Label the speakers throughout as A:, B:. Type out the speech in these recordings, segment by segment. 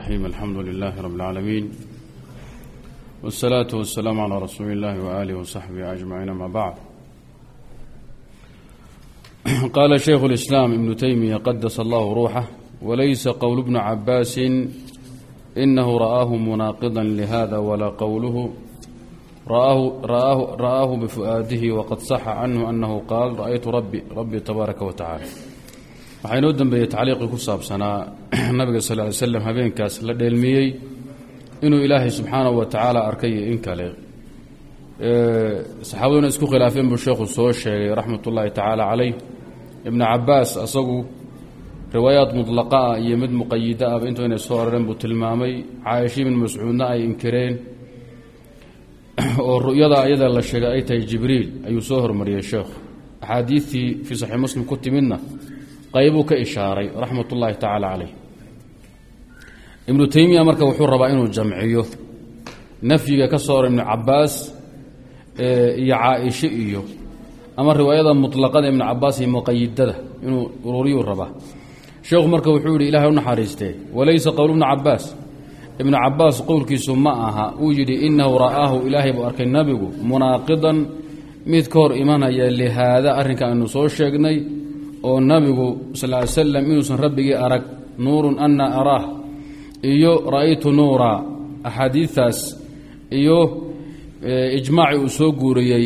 A: الرحيم الحمد لله رب العالمين والصلاة والسلام على رسول الله وآله وصحبه أجمعين ما بعد قال شيخ الإسلام ابن تيمية قدس الله روحه وليس قول ابن عباس إنه رآه مناقضا لهذا ولا قوله رآه, رآه, رآه بفؤاده وقد صح عنه أنه قال رأيت ربي ربي تبارك وتعالى waxaa inoo dambeeyey tacliiqii ku saabsanaa nabiga sal ly slam habeenkaas la dheelmiyey inuu ilaahay subxaanahu wa tacaala arkay iyo in kale. Saxaabaduna isku khilaafeen buu sheekhu soo sheegay raxmat ullaahi tacaala calayh. Ibnu cabaas asagu riwaayaad mudlaqa ah iyo mid muqayida ahba intuu inay soo arareen buu tilmaamay caaisha ibn mascuudna ay inkireen oo ru'yada ayada la sheegay ay tahay jibriil ayuu soo hormariyey sheekhu. Axaadiidtii fii saxiix muslim ku timidna qaybuu ka ishaaray raxmat ullaahi tacaala calayh. Ibnu teymiya marka wuxuu rabaa inuu jamciyo nafyiga ka soo hor ibnu cabaas iyo caaisho iyo ama riwaayada mutlaqada ibnu cabaas iyo muqayidada inuu ururiyuu rabaa. Sheekhu marka wuxuu yihi ilahay u naxariistee walaysa qowl ibnu cabaas ibnu cabaas qowlkiisu ma aha uu yidhi inahu ra'aahu ilaahay buu arkay nabigu munaaqidan mid ka hor imanaya lihaada arrinka aynu soo sheegnay oo nabigu sal slam inuusan rabbigii arag nuurun ana araah iyo ra'aytu nuura axaadiiaas iyo ijmaaci uu soo guuriyey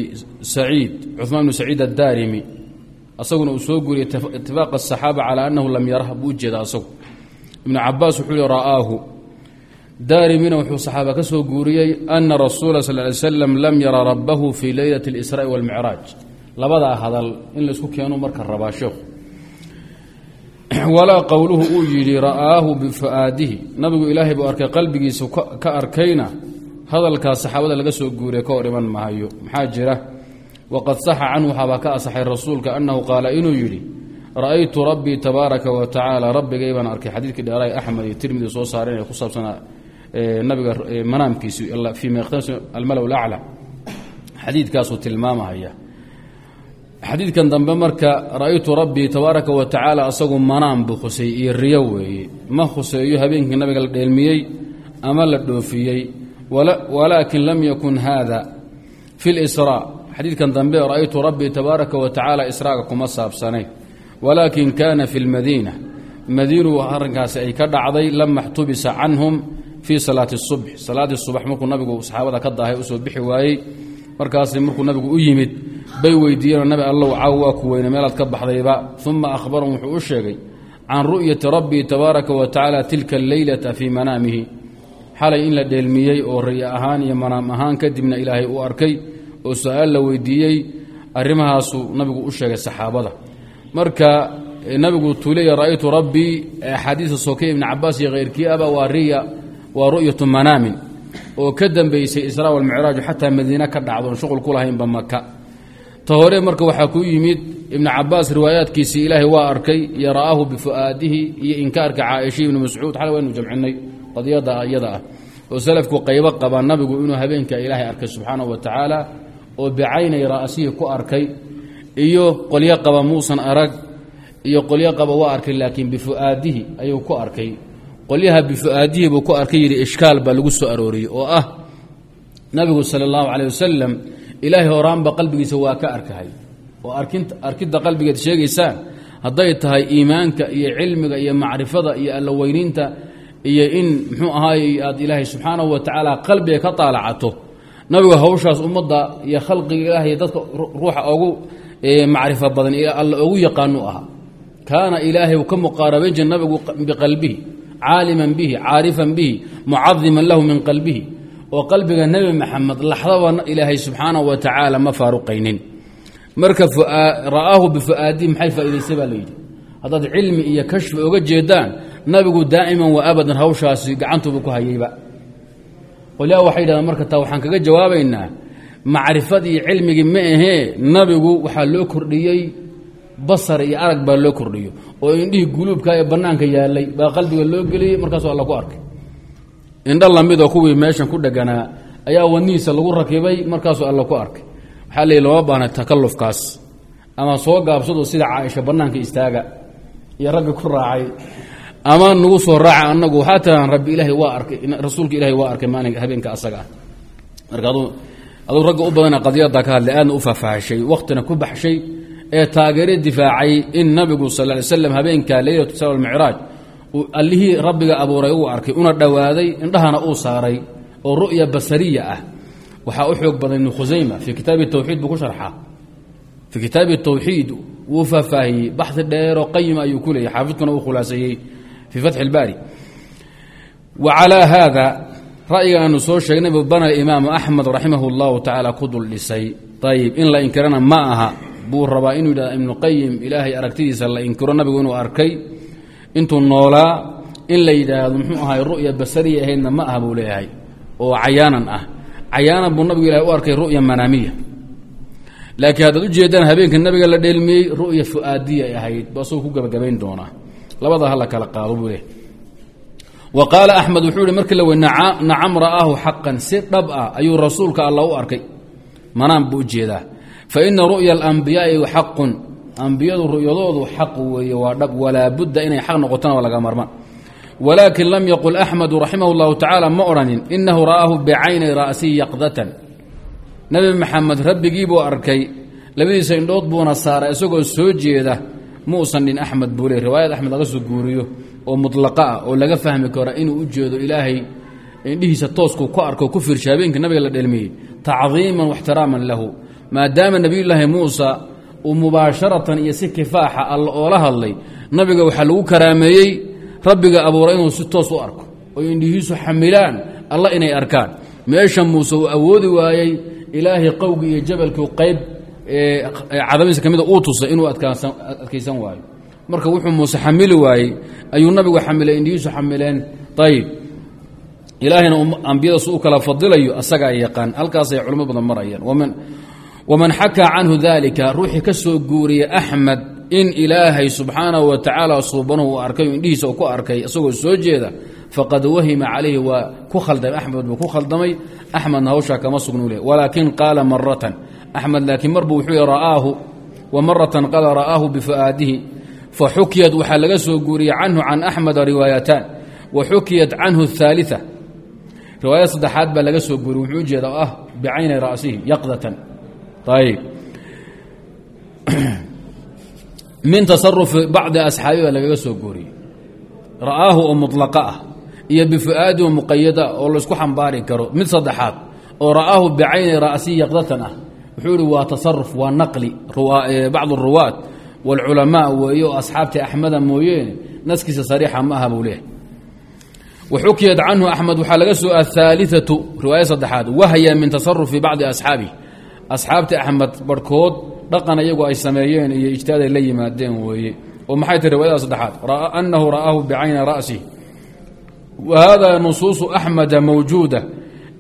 A: saciid cumaan bnu saciid addaarimi. Asaguna uu soo guuriyey itifaaqa asaxaaba calaa annahu lam yarah buu ujeeda asagu. Ibnu cabaas wuxuu yihi ra'aahu. Daarimina wuxuu saxaaba ka soo guuriyey ana rasuula sal ly slam lam yara rabbahu fii leylati اlisraa'i walmicraaj labadaa hadal in laysku keenu marka rabaa sheekhu. Walaa qowluhu uu yidhi ra'aahu bifu'aadihi. Nabigu ilaahay buu arkay qalbigiisa ka arkayna hadalkaas saxaabada laga soo guuriya ka hor iman mahayo maxaa jira? Waqad saxa canhu waxaabaa ka asaxay rasuulka annahu qaala inuu yidhi ra'aytu rabbii tabaaraka wa tacaala rabbigay baan arkay xadiidkii dheeraay axmed iyo tirmidi soo saareen ee ku saabsanaa nabiga manaamkiisi fii yakhtas almalow lacla xadiidkaasuu tilmaamahaya xadiidkan dambe marka ra'aytu rabbii tabaaraka wa tacaala asagu manaan buu khuseeyey iyo riyo weeye ma khuseeyo habeenkii nabiga la dheelmiyey ama la dhoofiyey. Walaakin lam yakun haada fi lisraa xadiidkan dambe ra'aytu rabbii tabaaraka wa tacaala israaga kuma saabsanayn walaakin kaana fi lmadiina madiinuu arrinkaasi ay ka dhacday lama xtubisa canhum fii salaati subx salaaddii subax markuu nabigu saxaabada ka daahay u soo bixi waayey. Markaas markuu nabigu u yimid bay weydiiyeen nabi allow caaw waa ku weyne meelaad ka baxdayba. Uma ahbarahum wuxuu u sheegay can ru'yati rabbii tabaaraka wa tacaala tilka alleylata fii manaamihi. Xalay in la dheelmiyey oo riya ahaan iyo manaam ahaan kadibna ilaahay uu arkay oo su'aal la weydiiyey arrimahaasuu nabigu u sheegay saxaabada. Marka nabigu tuulaya ra'aytu rabbii axaadiisa sookey ibni cabaas iyo khayrkii aba waa riya waa ru'yatu manaamin oo ka dambaysay israa walmicraaju xataa madiine ka dhacdoon shuqul ku lahaynba maka ta hore marka waxaa ku yimid ibnu cabaas riwaayaadkiisii ilaahay waa arkay iyo ra'aahu bifu'aadihi iyo inkaarka caaisha ibni mascuud. Xal waynu jamcinay qadiyada iyada ah. Oo salafku qaybo qaba nabigu inuu habeenka ilaahay arkay subxaanahu wa tacaala oo bicaynay ra'sihii ku arkay iyo qolyo qaba muusan arag iyo qolyo qaba waa arkay laakiin bifu'aadihi ayuu ku arkay. Qolyaha bifu'aadihi buu ku arkay yidhi ishkaal baa lagu soo arooriyey oo ah nabigu sala allahu caleyh wasalam ilaahay horaanba qalbigiisa waa ka arkahay. Oo arkidda qalbigeed sheegaysaan hadday tahay iimaanka iyo cilmiga iyo macrifada iyo allaweyninta iyo in muxuu ahaay aad ilaahay subxaanahu wa tacaala qalbiga ka taalacato. Nabigu hawshaas ummadda iyo khalqiga ilaahay dadka ruuxa ugu macrifo badan alla ugu yaqaanu ahaa kaana ilaahay ka muqaarabayn jira nabigu biqalbihi caaliman bihi caarifan bihi mucadiman lahu min qalbihi oo qalbiga nebi maxamed laxdaba ilaahay subxaanahu wa tacaala ma faaruqaynin. Marka ra'aahu bifu'aadihi maxay faa'idaysay baa layidhi haddaad cilmi iyo kashfi oga jeedaan nabigu daa'iman wa abadan hawshaasi gacantuuba ku hayeyba qolyaha waxay yidhahdeen marka taa waxaan kaga jawaabaynaa macrifadii iyo cilmigii ma ahee nabigu waxaa loo kordhiyey basar iyo arag baa loo kordhiyo oo indhihii guluubka ee bannaanka yaalay baa qalbiga loo geliyey markaasuu alla ku arkay indho lamidoo kuwii meeshan ku dheganaa ayaa wadnihiisa lagu rakibay markaasuu alla ku arkay. Waxaa leeyi lama baahna takallufkaas ama soo gaabsado sida caaisha bannaanka istaaga iyo raggi ku raacay. Ama nagu soo raaca anagu tiraan rabbi ilaahay waa arkay rasuulka ilahay waa arkay maalin habeenka asaga ah. Marka adu aduu ragga u badana qadiyadda ka hadlay aadna u faahfaahshay wakhtina ku baxshay ee taageere difaacay in nabigu sal ly slam habeenka leylatu isra almicraaj allihii rabbiga abuuray uu arkay una dhowaaday indhahana uu saaray oo ru'ya basariya ah. Waxaa u xoog badan ibnu khusayma fii kitaabi tawxiid buu ku sharxaa. Fii kitaabi tawxiid wuu faahfaahiyey baxi dheeroo qayima ayuu ku leeyay xaafidkuna uu khulaaseeyey fii fatxi ilbaari wa calaa haada ra'yiga aanu soo sheegnay buu bana imaamu axmed raximah اllahu tacaala ku dul dhisay. Ayib in la inkirana ma aha buu rabaa inuu yidhahda ibnu qayim ilaahay aragtidiisa la inkiro nabigu inuu arkay intuu noolaa in la yidhaahdo muxuu ahay ru'ya basariya ahaydna ma aha buu leeyahay oo cayaanan ah. Cayaanan buu nabigu ilahay u arkay ru'ya manaamiya. Laakiin haddaad ujeedaan habeenka nabiga la dheelmiyey ru'ya fu'aadiya ay ahayd ba asagoo ku gabagabayn doonaa. Labada hala kala qaado buu leeyahy wa qaala axmed wuxuu yihi markii la wey nacam ra'aahu xaqan si dhab ah ayuu rasuulka alla u arkay. Manaan buu u jeedaa fa ina ru'ya alambiyaai xaqun ambiyadu ru'yadoodu xaq weeye waa dhab. Walaa budda inay xaq noqotona waa laga marmaan. Walaakin lam yaqul axmedu raximah اllahu tacaala ma odhanin inahu ra'aahu bicayni ra'sihi yaqdatan. Nebi maxamed rabbigiibuu arkay labadiisa indhood buuna saaray isagoo soo jeeda muusan dhin axmed buu le riwaayad axmed laga soo guuriyo oo mudlaqa ah oo laga fahmi karo inuu u jeedo ilaahay indhihiisa toosku ku arko ku fiirsha habeenka nabiga la dhelmiyey tacdiiman waxtiraaman lahu. Maadaama nebiyulaahi muusa uu mubaasharatan iyo si kifaaxa alla oola hadlay nabiga waxaa lagu karaameeyey rabbiga abuuray inuu si toos u arko oo indhihiisu xamilaan alla inay arkaan. Meesha muuse uu awoodi waayey ilaahay qowgii iyo jabalkii qayb cadamiisa ka mida uu tusay inuu adkaysan waayo. Marka wuxuu muuse xamili waayey ayuu nabigu xamilay indhihiisu xamileen. Ayib ilaahayna ambiyadaas u kala fadilayo asagaa yaqaan halkaasay culimo badan marayaan waman xakaa canhu dalika ruuxii ka soo guuriyey axmed in ilaahay subxaanahu wa tacaala suubanuhu uu arkay indhihiisa ku arkay isagoo soo jeeda faqad wahima calayhi waa ku khaldamay axmed buu ku khaldamay axmedna hawshaa kama sugnu leh walaakin qaala maratan axmed laakiin marbuu wuxuu yihi ra'aahu wa maratan qaala ra'aahu bifu'aadihi fa xukiyat waxaa laga soo guuriyey canhu can axmeda riwaayataan wa xukiyat canhu athaalita riwaayad saddexaad baa laga soo guuriyey wuxuu ujeeda ah bicayni ra'sihi yaqdatan ayb min tasarufi bacdi asxaabi baa lagaga soo guuriyey ra'aahu oo mulaqa ah iyo bifu'aadi oo muqayada oo laysku xambaari karo mid saddexaad oo ra'aahu bicayni ra'sihi yaqdatan ah wuxuu ihi waa tasaruf waa naqli bacd اruwaat wاlculamaa weeye oo asxaabtii axmeda mooyeene naskiisa sariixa ma aha buu leehay waxukiyat canhu axmed waxaa laga soo ahaaliatu riwaaya asxaabtii axmed barhkood dhaqan iyagu ay sameeyeen iyo ijtihaaday la yimaadeen weeye. oo maxay tahi riwaayada saddexaad? Anahu ra'aahu bicayni ra'sih wa hada nusuusu axmeda mawjuuda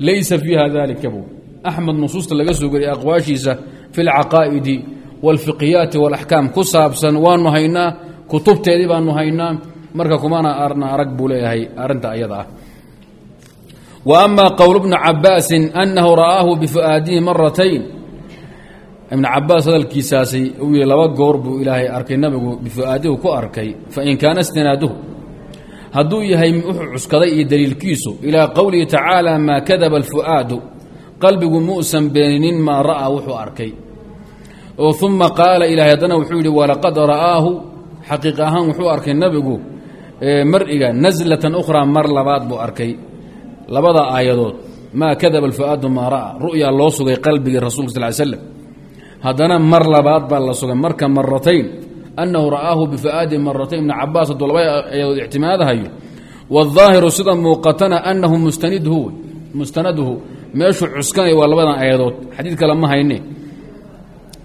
A: laysa fiiha dalika bu axmed nusuusta laga soo geliya aqwaashiisa fi lcaqaa'idi wاlfiqhiyaati wاlaxkaam ku saabsan waanu haynaa kutubteedii baanu haynaa marka kumana arna arag buu leeyahay ayada ah. Wa ama qowl bni cabaasin anahu ra'aahu bifu'aadihi maratayn ibn cabaas hadalkiisaasi uu yihi laba goor buu ilaahay arkay nabigu bifu'aadihu ku arkay fain kaana istinaaduhu. Hadduu yahay wuxuu cuskaday iyo daliilkiisu ilaa qowlihi tacaala maa kadaba alfu'aadu qalbigu muusan beeninin maa ra'aa wuxuu arkay. Oo uma qaala ilaahay haddana wuxuu yidhi walaqad ra'aahu xaqiiq ahaan wuxuu arkay nabigu mar'iga naslatan ukhraa mar labaad buu arkay labada aayadood maa kadaba alfu'aadu maa ra'aa. Ru'yaa loo sugay qalbigii rasulka sal ly slam haddana mar labaad baa la sugay. Marka maratayn annahu ra'aahu bifaadi maratayn ibna cabaas hadduu laba ayadood ictimaadhayo waاdaahiru sida muuqatana annahu mustanidhu mustanaduhu meeshuu cuskanaya waa labadan ayadood. Xadiid kale ma hayne.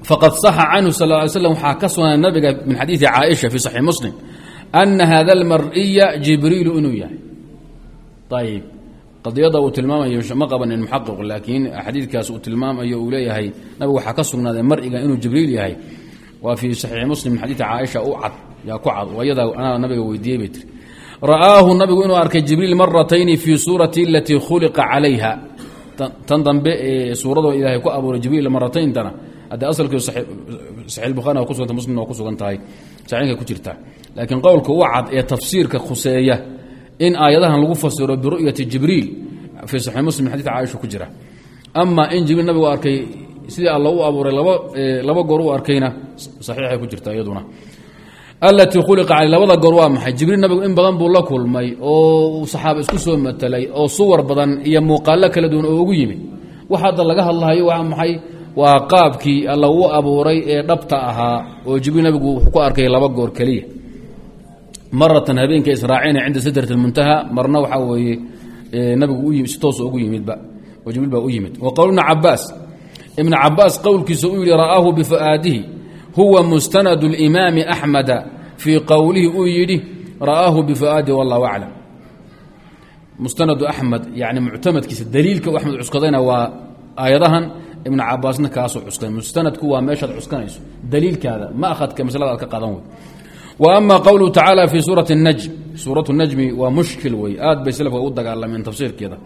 A: Faqad saxa canhu sal ly slm waxaa ka sugnaa nabiga min xadiidi caaisha fii saxiix muslim ana hada almariya jibriilu inuu yahay. Ayb qadiyada uu tilmaamayo ma qabanin muxaqiq laakiin xadiidkaas uu tilmaamayo uu leeyahay nabigu waxaa ka sugnaaday mar'iga inuu jibriil yahay. Waa fii saxiixi muslim min xadiidi caaisha u cad yaa ku cad ayada anaa nabiga weydiiyey bay tiri. Ra'aahu nabigu inuu arkay jibriil maratayni fii suurati alatii khuliqa calayha. Tan dambe ee suuradoo ilaahay ku abuuray jibriil maratayntana haddee asalkii saxiix bukhari waa ku suganta muslimna ku sugan tahay saxiinka ku jirta. Laakiin qowlka u cad ee tafsiirka khuseeya in aayadahan lagu fasiro biru'yati jibriil fii saxiix muslim xadidka caaisha ku jira. Ama in jibriil nabigu arkay sidii alla u abuuray laba laba goor u arkayna saxiixay ku jirta iyaduna. Alatii khuliqa caley labada goor waa maxay? Jibriil nabigu in badan buu la kulmay oo saxaaba isku soo matelay oo suwar badan iyo muuqaallo kala duwan oo ugu yimid. Wax hadda laga hadlahayo waa maxay? Waa qaabkii alla u abuuray ee dhabta ahaa oo jibriil nabigu ku arkay laba goor keliya maratan habeenka israacina cinda sidrati muntaha marna waxaa weeye nabigu si toos ugu yimidba oo jibriil baa u yimid. Wa qowl ibni cabaas ibn cabaas qowlkiisa uu yihi ra'aahu bifu'aadihi huwa mustanad اlimaami axmeda fii qowlihi uu yidhi ra'aahu bifu'aadihi wallahu aclam mustanadu axmed yani muctamadkiisa daliilka axmed cuskadayna waa aayadahan ibn cabaasna kaasoo cuskaday mustanadku waa meeshaad cuskanayso daliilkaada ma ahadka maslada aad ka qadan wey ama qowluhu tacaala fi suurati najm suuratu najmi waa mushkil wey aad bay slafka u dagaalameen tafsiirkeeda.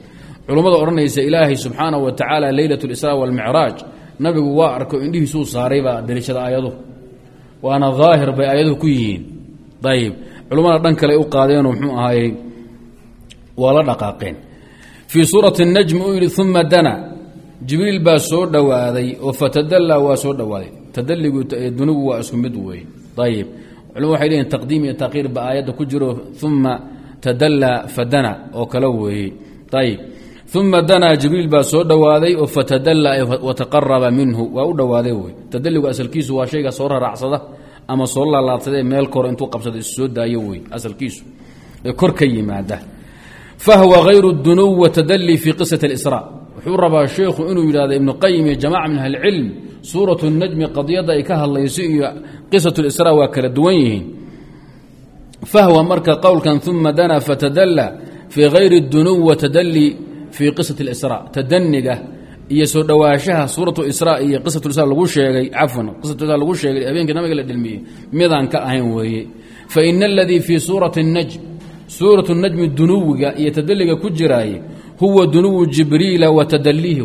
A: Culummada odhanaysa ilaahay subxaana wa tacaala leylat اlisraa wاlmicraaj nabigu waa arko indhihiisuu saaraybaa daliishada aayaduhu waana daahir bay aayaduhu ku yihiin. Ayb culummada dhan kale u qaadeenoo mxuu ahaayey waa la dhaqaaqeen. Fii suurati najm uu yidhi uma dana. Jibriil baa soo dhowaaday oo culmad waxay leeyihiin taqdiim iyo taqiir ba aayadda ku jiro uma tadallaa fadana oo kale weeye. Ayib uma danaa jibriil baa soo dhowaaday oo fatadallaa wataqaraba minhu. Waa u dhowaaday wey tadaligu asalkiisu waa shayga soo raraacsada ama soo laalaadsadee meel koro intuu qabsada is soo daayo wey asalkiisu. Ee kor ka yimaada. Fahwa hayru dunuw watadali fii qisati اlisraa wuxuu rabaa sheikhu inuu yidhahdo ibnu qayim iyo jamaca min ahli suuratu najmi qadiyadda ay ka hadlayso iyo qisat isra waa kala duwan yihiin. Fahwa marka qowlkan uma dana fatadalla fii hayri dunuw watadalli fi qisati isra tadaniga iyo soo dhowaanshaha suuratu isra iyo qisatusa lagu sheegay cafwan qisatusa lagu sheegay habeenkii nabiga la dhelmiyey midaan ka ahayn weeye. Fa ina aladii fii suurati اnajm suuratu najmi dunuwiga iyo tadaliga ku jiraay huwa dunuw jibriila wa tadalihi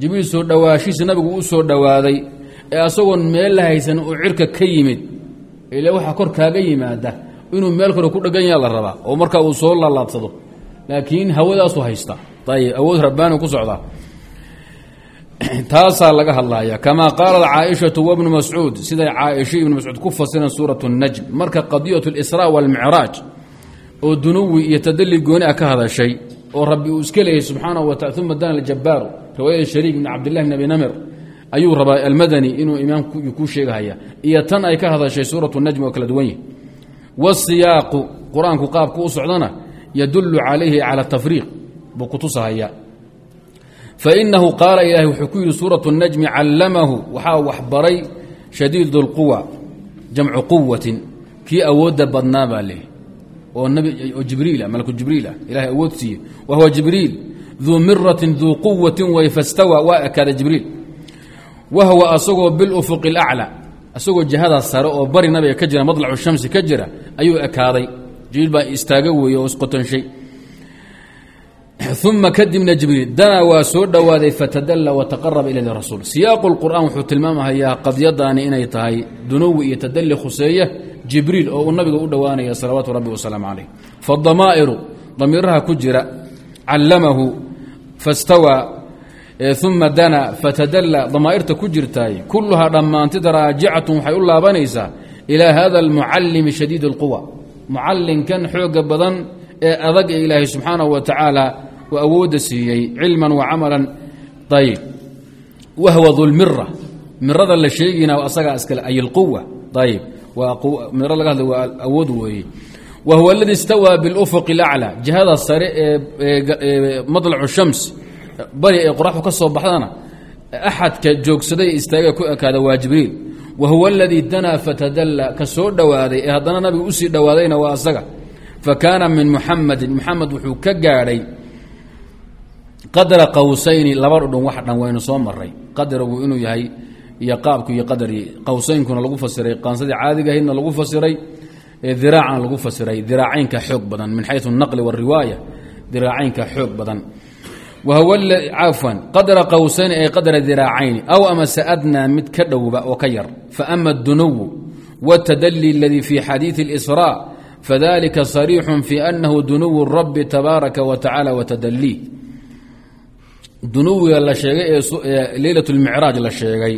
A: jibriil soo dhowaashiisa nabigu u soo dhowaaday ee asagoon meel la haysan uu cirka ka yimid ile waxaa kor kaaga yimaada inuu meel kore ku dhegan yaha la rabaa oo markaa uu soo laalaabsado laakiin hawadaasu haysta ayib awood rabbaani ku socdaa taasaa laga hadlaya kamaa qaalat caaishatu wabnu mascuud siday caaisha ibnu mascuud ku fasiran suurat najm marka qadiyat اlisraa wاlmicraaj oo dunuwi iyo tadali gooni ah ka hadashay oo rabbi uu iska leeyay subxaanaه wa taala uma dana ljabaaru riwaayada shariik bn cabdillahi bn abi namir ayuu rabaa almadani inuu imaam kuu sheegahaya. Iyo tan ay ka hadashay suuratu najm oo kala duwan yihi wasiyaaqu qur'aanku qaabku u socdana yadulu calayhi cala tafriiq buu kutusahaya fainahu qaala ilaahi wuxuu ku yidhi suuratu najmi callamahu waxaa waxbaray shadiid اlquwa jamcu quwatin kii awoodda badnaa baa leh oo jibriila malku jibriil ah jibriil duu miratin duu quwatin way fastawa waa ekaaday jibriil wa huwa asagoo bilufuqi اlaclى asagoo jihada sare oo bari nabiga ka jira madlacu shamsi ka jira ayuu ekaaday jibriil baa istaaga weeye oo isqotonshay uma kadibna jibriil danaa waa soo dhowaaday fatadalla wataqaraba ila rasuul siyaaqu lqur'an wuxuu tilmaamahayaa qadyadaani inay tahay dunuwi iyo tadali khuseeye jibriil oo uu nabiga u dhowaanaya salawaatu rabbi wasalaamu calayh ku jira callamahu fastawaa uma dana fatadalla damaa'irta ku jirtaay kulluhaa dhammaantid raajicatun waxay u laabanaysaa ilaa hada almucallimi shadiid اlquwa mucallinkan xooga badan ee adag ee ilaahay subxaanahu wa tacaala uu awoodda siiyey cilman wa camalan ayb wahwa dulmira mirada la sheegayna asagaa iskale ay اlquwa ayb miro laga hadlay waa awood weeye wa huwa aladi istawaa biاlufuq اlaclى jihada sare ee madlacu shams bari ee qoraxdu ka soo baxdana axadka joogsaday istaaga ku ekaada waa jibriil wa huwa aladii danaa fatadalla ka soo dhowaaday ee haddana nabiga usii dhowaadayna waa asaga fa kaana min muxamadin muxamed wuxuu ka gaadhay qadra qawsayni laba dhudhun wax dhan waynu soo maray qadragu inuu yahay iyo qaabku iyo qadari qawsaynkuna lagu fasiray qaansadii caadiga ahaydna lagu fasiray diraacan lagu fasiray diraacaynka xoog badan min xayu naqli wariwaaya diraacaynka xoog badan wahuwa cafwan qadra qawsayni ay qadra diraacayni aw amase adnaa mid ka dhowba oo ka yar fa ama dunuwu wاtadli اladii fi xadiiثi اlإsrاء fadalika صariixu fi anahu dunuw الrabi tabaaraka wa tacala watadlii dunuwiga la sheegay ee leylaة اlmicraaj la sheegay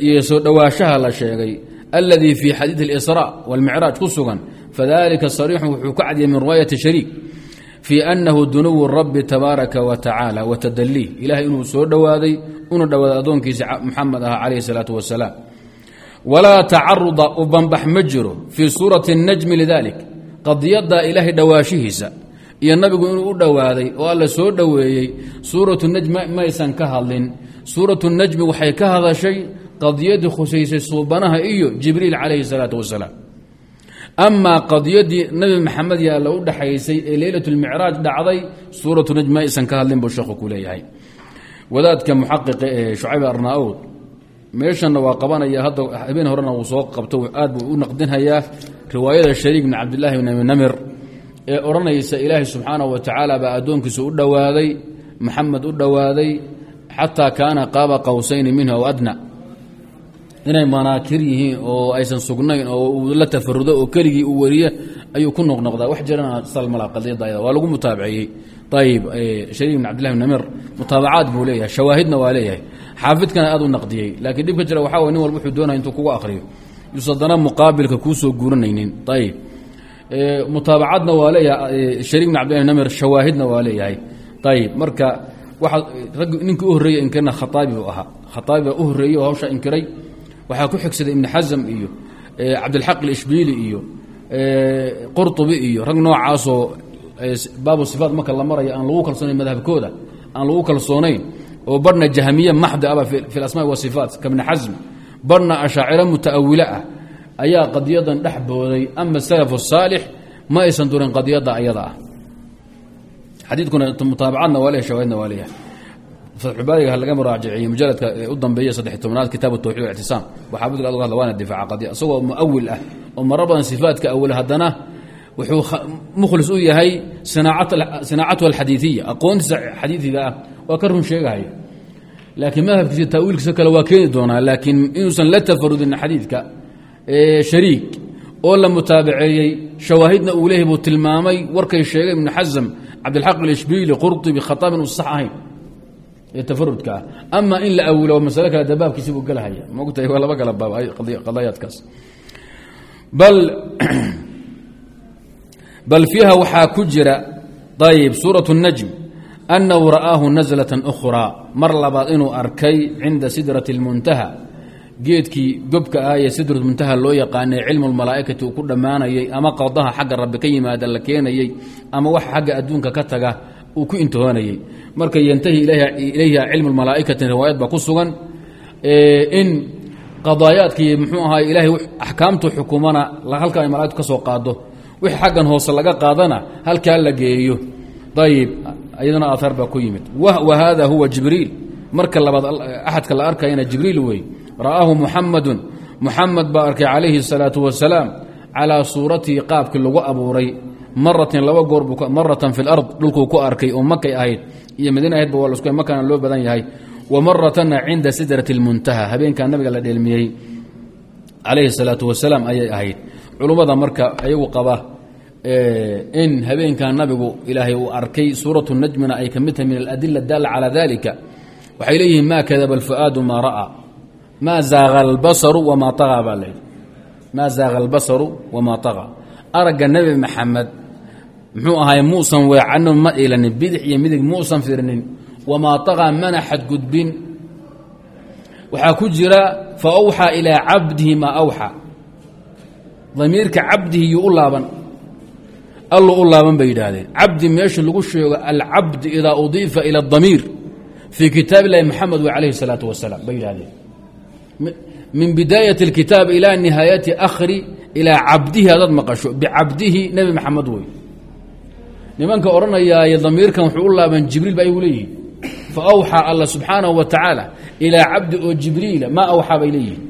A: iyo soo dhowaashaha la sheegay aladii fi xadiiثi اlإsrاء wاlmicraaj ku sugan fadalika صariixu wuxuu ka cadiyay min riwaayati shariik fii anahu dunuw rabi tabaaraka wa tacaala watadaliih ilahay inuu soo dhowaaday una dhowaaday addoonkiisa muxamed ah calayhi salaatu wasalaam walaa tacaruda u banbax ma jiro fii suurati najmi lidalik qadiyadda ilaahay dhowaashihiisa iyo nabigu inuu u dhowaaday oo alla soo dhoweeyey suuratu najmi maysan ka hadlin suuratu najmi waxay ka hadashay qadiyadii khusaysay suubanaha iyo jibriil calayhi salaatu wasalaam. Amaa qadiyadii nabi maxamed iyo alla u dhaxaysay ee leylat lmicraaj dhacday suuratu najm ma aysan ka hadlin buu sheekhu ku leeyahay. Wadaadka muxaqiqa shucayb arnaa-ood meeshanna waa qabanaya hadda habeen horena uu soo qabto aad buu u naqdinhayaa riwaayada shariik bni cabdillahi bn namir ee odhanaysa ilaahay subxaanahu wa tacaala baa addoonkiisa u dhowaaday maxamed u dhowaaday xataa kaana qaaba qowsayni minhu aw adna inay manaakir yihiin oo aysan sugnayn oo la tafarudo oo keligii uu wariye ayuu ku noqnoqdaa. Wax jirana salmala waa lagu mutaabaceeyey ayib shariik bin cabdillahi namir mutaabacaad buu leeyahay shawaahidna waa leeyahay. Xaafidkana aad u naqdiyey laakiin dhibka jira waxaa way nin walba wuxuu doonaya intuu kugu akhriyo. Yuusa haddana muqaabilka kuu soo guuranaynin. Ayib mutaabacadna waa leeyahay shariik bin cabdillahi namir shawaahidna waa leeyahay. Ayib marka waxa rag ninkii u horreeyey inkirna khataabi buu ahaa. Khataabi baa u horreeyey oo hawshaa inkiray waxaa ku xigsaday ibn xasam iyo eh, cabdilxaq alishbiili iyo eh, qurtubi iyo rag noocaasoo eh, baabu sifaat marka la maraya aan lagu kalsoonayn madhabkooda aan lagu kalsoonayn oo barhna jahmiye maxda aba fi lasmaa wasifaat ka bni xasm barhna ashaaciro muta'awilo ah, ayaa qadiyadan dhex ama salaf saalix ma aysan durin qadiyada ayada ah. Xadiidkuna mutaabacadna waa leeya shawaahidna fatxubaariga ha laga muraajiciyo mujaladka u dambeeya saddex tobnaad kitaab tawxid walictisaam waxaabudka ad hadla waana difaaca qadiya. Isagoo muawil ah oo maro badan sifaatka awal wuxuu mukhlis u yahay sinaacatuha alxadiiiya aqoontiisa xadiidiga ah waa ka run sheegahaya laakiin madhabkiisa taawiilkiisa kale waa keeni doonaa laakiin inuusan la tafarudin xadiidka shariik oo la mutaabaceeyey shawaahidna uu leeyahy buu tilmaamay. Warkay sheegay ibnu xasm cabdilxaq alishbiili qurطubi khataab inuu sax ee tafarudka ah ama in la awilo masale kale dabaabkiisi buu gelahaya mogtahay waa laba kala baab qadayaadkaas bal bal fiiha waxaa ku jira ayb suuraة الnajm أnahu ra'aahu naزlaة أkhraa mar labaad inuu arkay cinda sidraة الmuntaha geedkii gobka ah ee sidraة muntaha loo yaqaanay cilmu اlmalaa'ikati uu ku dhammaanayay ama qadaha xagga rabbi ka yimaada la keenayey ama wax xagga adduunka ka taga uu ku intihoonayey marka yantahi ilayha cilmu اlmalaa'ikati riwaayad baa ku sugan in qadaayaadkii mxuu ahaay ilaahay axkaamtu xukumana halka ay malaigtu ka soo qaado wixii xaggan hoose laga qaadana halkaa la geeyo ayib iyadana aaaar baa ku yimid wa hada huwa jibriil marka labaad axadka la arkayana jibriil wey ra'aahu muxamadu muxamed baa arkay calayhi الsalaaةu wasalaam calىa suuratihi qaabkii lagu abuuray maratin laba goor maratan fi lard dhulkuu ku arkay oo makay ahayd iyo madiin ahaydba waa lasku makana loo badan yahay. Wa maratanna cinda sidrati lmuntaha habeenkaa nabiga la dheelmiyey calayhi salaatu wasalaam ayay ahayd. Culummada marka ayagu qaba eh, in habeenkaa nabigu ilaahay uu arkay suuratu najmina ay ka tahay min aladila daala calaa dalika waxay leeyihiin maa kadaba alfu'aadu maa ra'aa maa zaaqa albasaru wamaa طagaa baa la yidhi. Maa zaaqa albasaru wamaa طagaa aragga nebi maxamed muxuu ahaay muusan weecanno ma ilanin bidix iyo midig muusan firnin wamaa tagaa mana xadgudbin waxaa ku jira fa awxaa ilaa cabdihi maa awxaa damiirka cabdihi yuu u laaban allu u laaban bay yidhaahdeen cabdi meesha lagu sheego alcabd idaa udiifa ila اdamiir fii kitaab illahi moxamed w alayhi الsalaatu wasalaam bay yidhahdeen min bidaayat اlkitaab ilaa nihaayati akhri ilaa cabdihi hadaad maqasho bicabdihi nebi maxamed wey nimanka odhanayaaye damiirkan wuxuu u laaban jibriil ba ayagu leeyihiin fa awxaa alla subxaanahu wa tacaala ilaa cabdi oo jibriila ma awxaa bay leeyihiin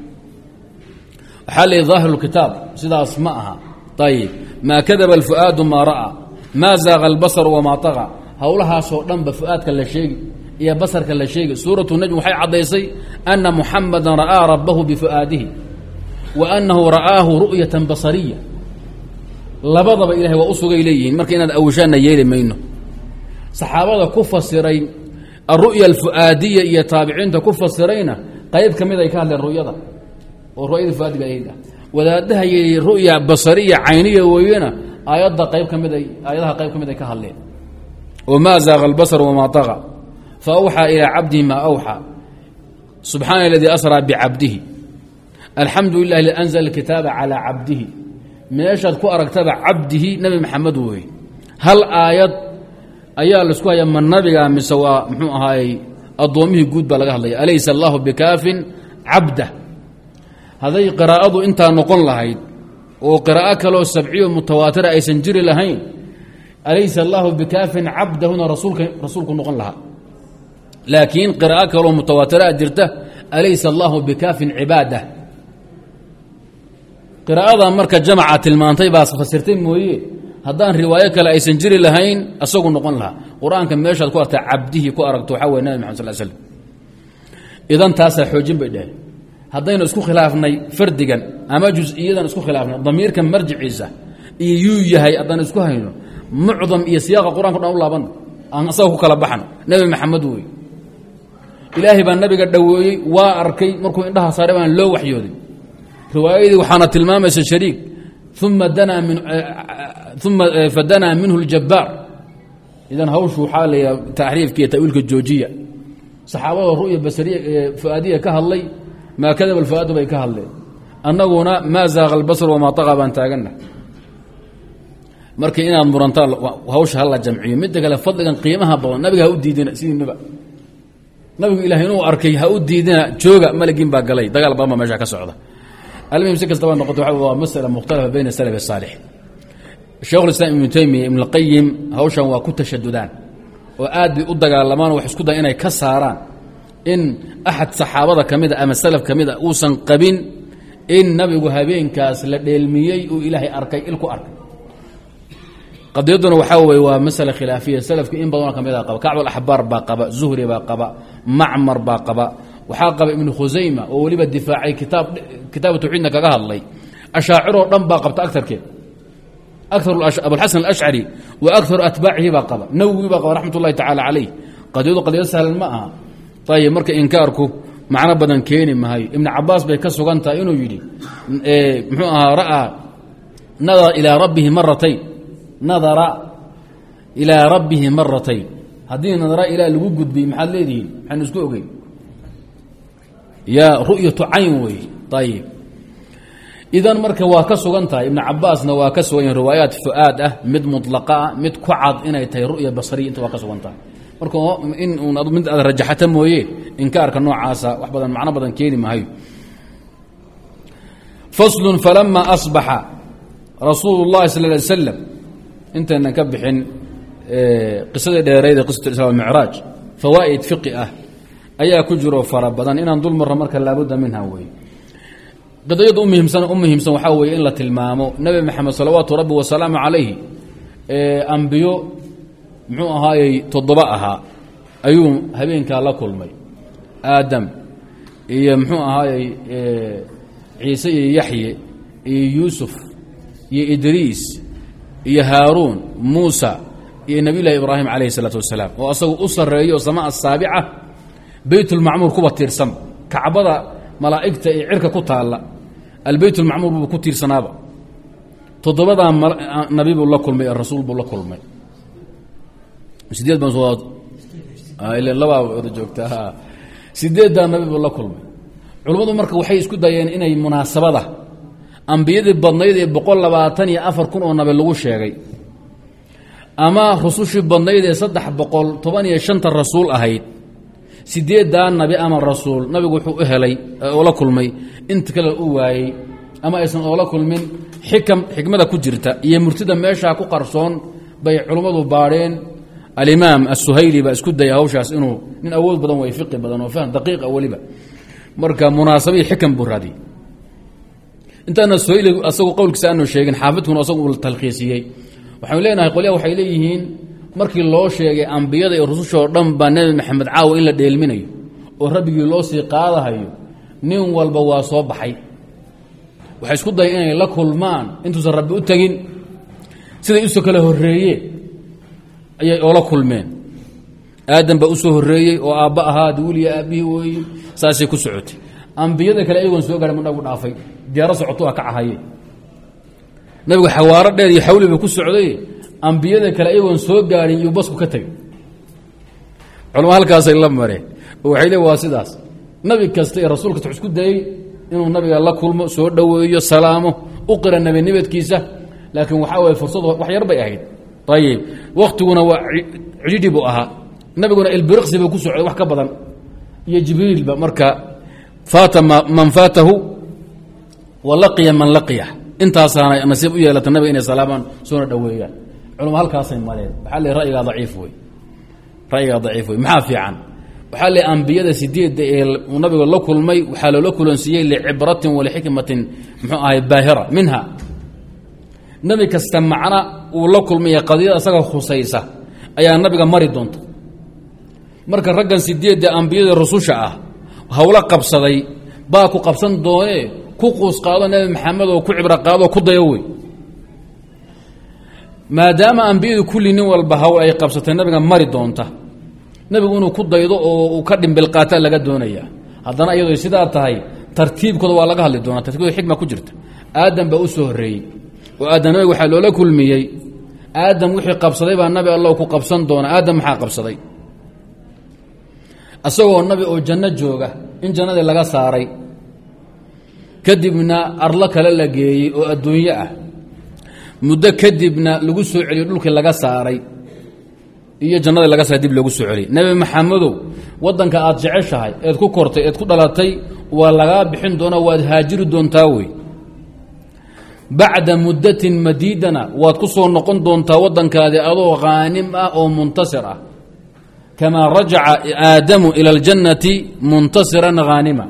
A: waxaa leeyi ظaahiru اlkitaab sidaas ma aha. Ayib maa kadaba alfu'aadu maa ra'aa maa zaaqa albasar wamaa taqa howlahaasoo dhanba fu'aadka la sheegi iyo basarka la sheegi. Suuratu najm waxay caddaysay ana muxamadan ra'aa rabbahu bifu'aadihi wa annahu ra'aahu ru'yatan basariya labadaba ilahay waa usugay leeyihiin. Marka inaad awishaanna yeeli mayno. Saxaabada ku fasiray aru'ya alfu'aadiya iyo taabiciinta ku fasirayna qayb ka mid ay ka hadleen ru'yada. Oo ru'yada fuaadi baa yihda wadaadaha yii ru'ya basariya cayniya weeyena aayadda qayb ka mid ay aayadaha qayb ka mid ay ka hadleen. Oo zaaqa albasar wamaa taqa fa awxaa ilaa cabdihi maa awxaa subxaana aladii asraa bicabdihi alxamdu lilah li anzla alkitaaba calaa cabdihi meeshaad ku aragtaba cabdihi nebi maxamed wey hal aayad ayaa la isku haya ma nabiga mise waa mxuu ahaayey addoomihii guud baa laga hadlaya. Alaysa اllahu bikaafin cabdah. Hadday qiraa'adu intaa noqon lahayd oo qiraa'o kaloo sabciyo mutawaatira aysan jiri lahayn alaysa allahu bikaafin cabdahuna rasuulka rasuulku noqon lahaa. Laakiin qiraa'o kaloo mutawaatira jirta alaysa allahu bikaafin cibaadah qiraa'ada marka jamaca tilmaantay baa fasirtay mooye. Haddaan riwaayo kale aysan jiri lahayn asagu noqon lahaa. Qur'aanka meeshaad ku arta cabdihii ku aragto waxaa wey nabi maxad sal slm idan taasaa xoojin bay dheheen haddaynu isku khilaafnay fardigan ama jus-iyadan isku khilaafnay damiirka marjiciisa iyo yuu yahay haddaan isku hayno mucdam iyo siyaaqa qur'anka dhan u laabana aan asaga ku kala baxno. Nebi maxamed wey ilaahay baa nabiga dhoweeyey waa arkay markuu indhaha saaray baan loo waxyooday riwaayadii waxaana tilmaamaysa shariik. Uma danaa min uma fadanaa minhu اljabbaar idan hawshu waxaa la yidhaha taxriifka iyo tawiilka joojiya. Saxaabada ru'ya basariya fu'aadiya ka hadlay maa kadaba alfu'aadu bay ka hadleen. Annaguna maa zaaqa albasr wamaa taqa baan taaganna marka inaad murantaan hawsha hala jamciyo. Midda kale fadligan qiimaha badan nabiga ha u diidina sidiinaba nabigu ilahay inuu arkay ha u diidina jooga maligiin baa almuhim si kastaba noqoto waa masala mukhtalafa bayna salaf saalix sheekhu islam ibnu taymiya ibn اlqayim hawshan waa ku tashadudaan. Oo aad bay u dagaalamaan wax isku daya inay ka saaraan in axad saxaabada ka mida ama salaf ka mida uusan qabin in nabigu habeenkaas la dheelmiyey uu ilaahay arkay il ku arkay. Qadiyaduna waxaa weye waa masale khilaafiya. Salafka in badanoo ka mida qaba kacb alaxbaar baa qaba zuhri baa qaba macmar baa qaba waxaa qaba ibnu khusayma oo weliba difaacay kitaab kitaabu tawxiidna kaga hadlay. Ashaaciroo dhan baa qabta agarkeed aar abulxasan alashcari wa akaru atbaacihi baa qaba. Nawwi baa qaba raxmat ullahi tacaala calayh. Qadiyadu qadiyad sahlan ma aha. Ayib marka inkaarku macno badan keeni mahayo ibnu cabaas bay ka sugan tahay inuu yidhi muxuu ahaa ra'aa nadara ilaa rabbihi maratayn nadara ilaa rabbihi maratayn haddii nadara ilaa lagu yaa ru'yatu cayn wey. Ayib idan marka waa ka sugan tahay ibnu cabaasna waa ka sugan yahin riwaayaat fu'aad ah mid mutlaqa ah mid ku cad inay tahay ru'ya basariya inta waa ka sugan tahay. Marka in mid aad rajaxata mooye inkaarka noocaasa wax badan macno badan keeni mahayo faslun falama asbaxa rasuulu اllahi sal ly slam intaynan ka bixin qisadii dheerayda qisat isra micraaj fawaa'id fiqi ah ayaa ku jiro fara badan inaan dul marro marka laabudda minha wey qadiyadda u muhiimsan u muhiimsan waxaa weeye in la tilmaamo. Nebi maxamed salawaatu rabbi wasalaamu calayhi ambiyo muxuu ahaayey toddoba ahaa. Ayuu habeenkaa la kulmay. Aadam iyo muxuu ahaayey ciise iyo yaxye iyo yuusuf iyo idriis iyo haaruun muusa iyo nebiy llahi ibraahim calayhi isalaatu wasalaam oo asagu u sarreeyo sama asaabica beytulmacmuur kuwa tiirsan. Kacbada malaa'igta ee cirka ku taalla albeytulmacmuur buu ku tiirsanaaba. Toddobadaa nabi la kulmay rasuul buu la kulmay. Sideed baan soo labaa wada joogtaa sideeddaa nabi buu la kulmay. Culummadu marka waxay isku dayeen inay munaasabada ambiyadii badnayd ee boqol labaatan iyo afar kun oo nabi lagu sheegay ama rusushii badnayd ee saddex boqol toban iyo shanta rasuul ahayd sideeddaa nabi ama rasuul nabigu wuxuu u helay oo la kulmay. Inta kale u waayey ama aysan oola kulmin xikam xikmada ku jirta iyo murtida meeshaa ku qarsoon bay culummadu baadheen. Alimaam asuhayli baa isku daya hawshaas inuu nin awood badan way fiqi badan oo fahm daqiiqa weliba marka munaasabii xikam buu raadiyey. Intaana suhayli asagu qowlkiisa aanu sheegin xaafidkuna asagu uu talkhiisiyey waxaanu leenahay qolya waxay leeyihiin markii loo sheegay ambiyada iyo rusushoo dhan baa nebi maxamed caawa in la dheelminayo oo rabbigii loo sii qaadahayo nin walba waa soo baxay. Waxay isku daya inay la kulmaan intuusan rabbi u tegin. Siday u soo kala horeeyeen ayay oola kulmeen. Aadam baa u soo horeeyey oo aabba ahaa duuliya aabbihii weeye saasay ku socotay. Ambiyada kale ayagoon soo gaadhay ma nabigu dhaafay diyaaro socoto a ka cahaye nabigu xawaaro dheer iyo xawliba ku socday ambiyada kale ayagoon soo gaadhin iyuu basku ka tegay culama halkaasay la mareen. Oo waxay le waa sidaas. Nabi kasta ee rasuul kasta isku dayey inuu nabiga la kulmo soo dhoweeyo salaamo u qira nebinimidkiisa laakiin waxaa waye fursadu wax yar bay ahayd. Ayib waktiguna waa cidhidhi buu ahaa. Nabiguna ilbiriqsi buu ku socday wax ka badan. Iyo jibriilba marka faata man faatahu wa man laqiya. Intaasaana nasiib u yeelata nabiga inay salaamaan soona dhoweeyaan culama halkaasay mareen. Waxaa le rayigaa daciif wey rayigaa daciif wey maxaa fiican? Waxaa le ambiyada sideedda ee uu nabiga la kulmay waxaa loola kulansiiyey licibratin walixikmatin muxuu ahay baahira minha. Nebi kasta macna uu la kulmaya qadiyada isaga khusaysa ayaa nabiga mari doonta. Marka raggan sideedda ambiyada rususha ah hawlo qabsaday baa ku qabsan doonee ku quus qaado nebi maxamed oo ku cibro qaado ku dayo wey maadaama ambiyadu kulli nin walba hawl ay qabsatay nabiga mari doonta. Nabigu inuu ku daydo oo uu ka dhimbilqaata laga doonaya. Haddana iyadoo sidaa tahay tartiibkooda waa laga hadli doonaa tartiibkooda xikma ku jirta. Aadam baa u soo horreeyey oo aadam nabiga waxaa loola kulmiyey. Aadam wixii qabsaday baa nabi allah ku qabsan doona aadam maxaa qabsaday? Isagoo nabi oo janno jooga in jannadii laga saaray. Kadibna arlo kale la geeyey oo adduunyo ah muddo kadibna lagu soo celiyo dhulkii laga saaray iyo jannadii laga saaray dib loogu soo celiyey nebi maxamedow waddanka aad jeceshahay eed ku kortay eed ku dhalatay waa lagaa bixin doonaa waad haajiri doontaa wey. Bacda muddatin madiidana waad ku soo noqon doontaa waddankaadii adoo khaanim ah oo muntasir ah. Kamaa rajaca aadamu ila aljannati muntasiran haanima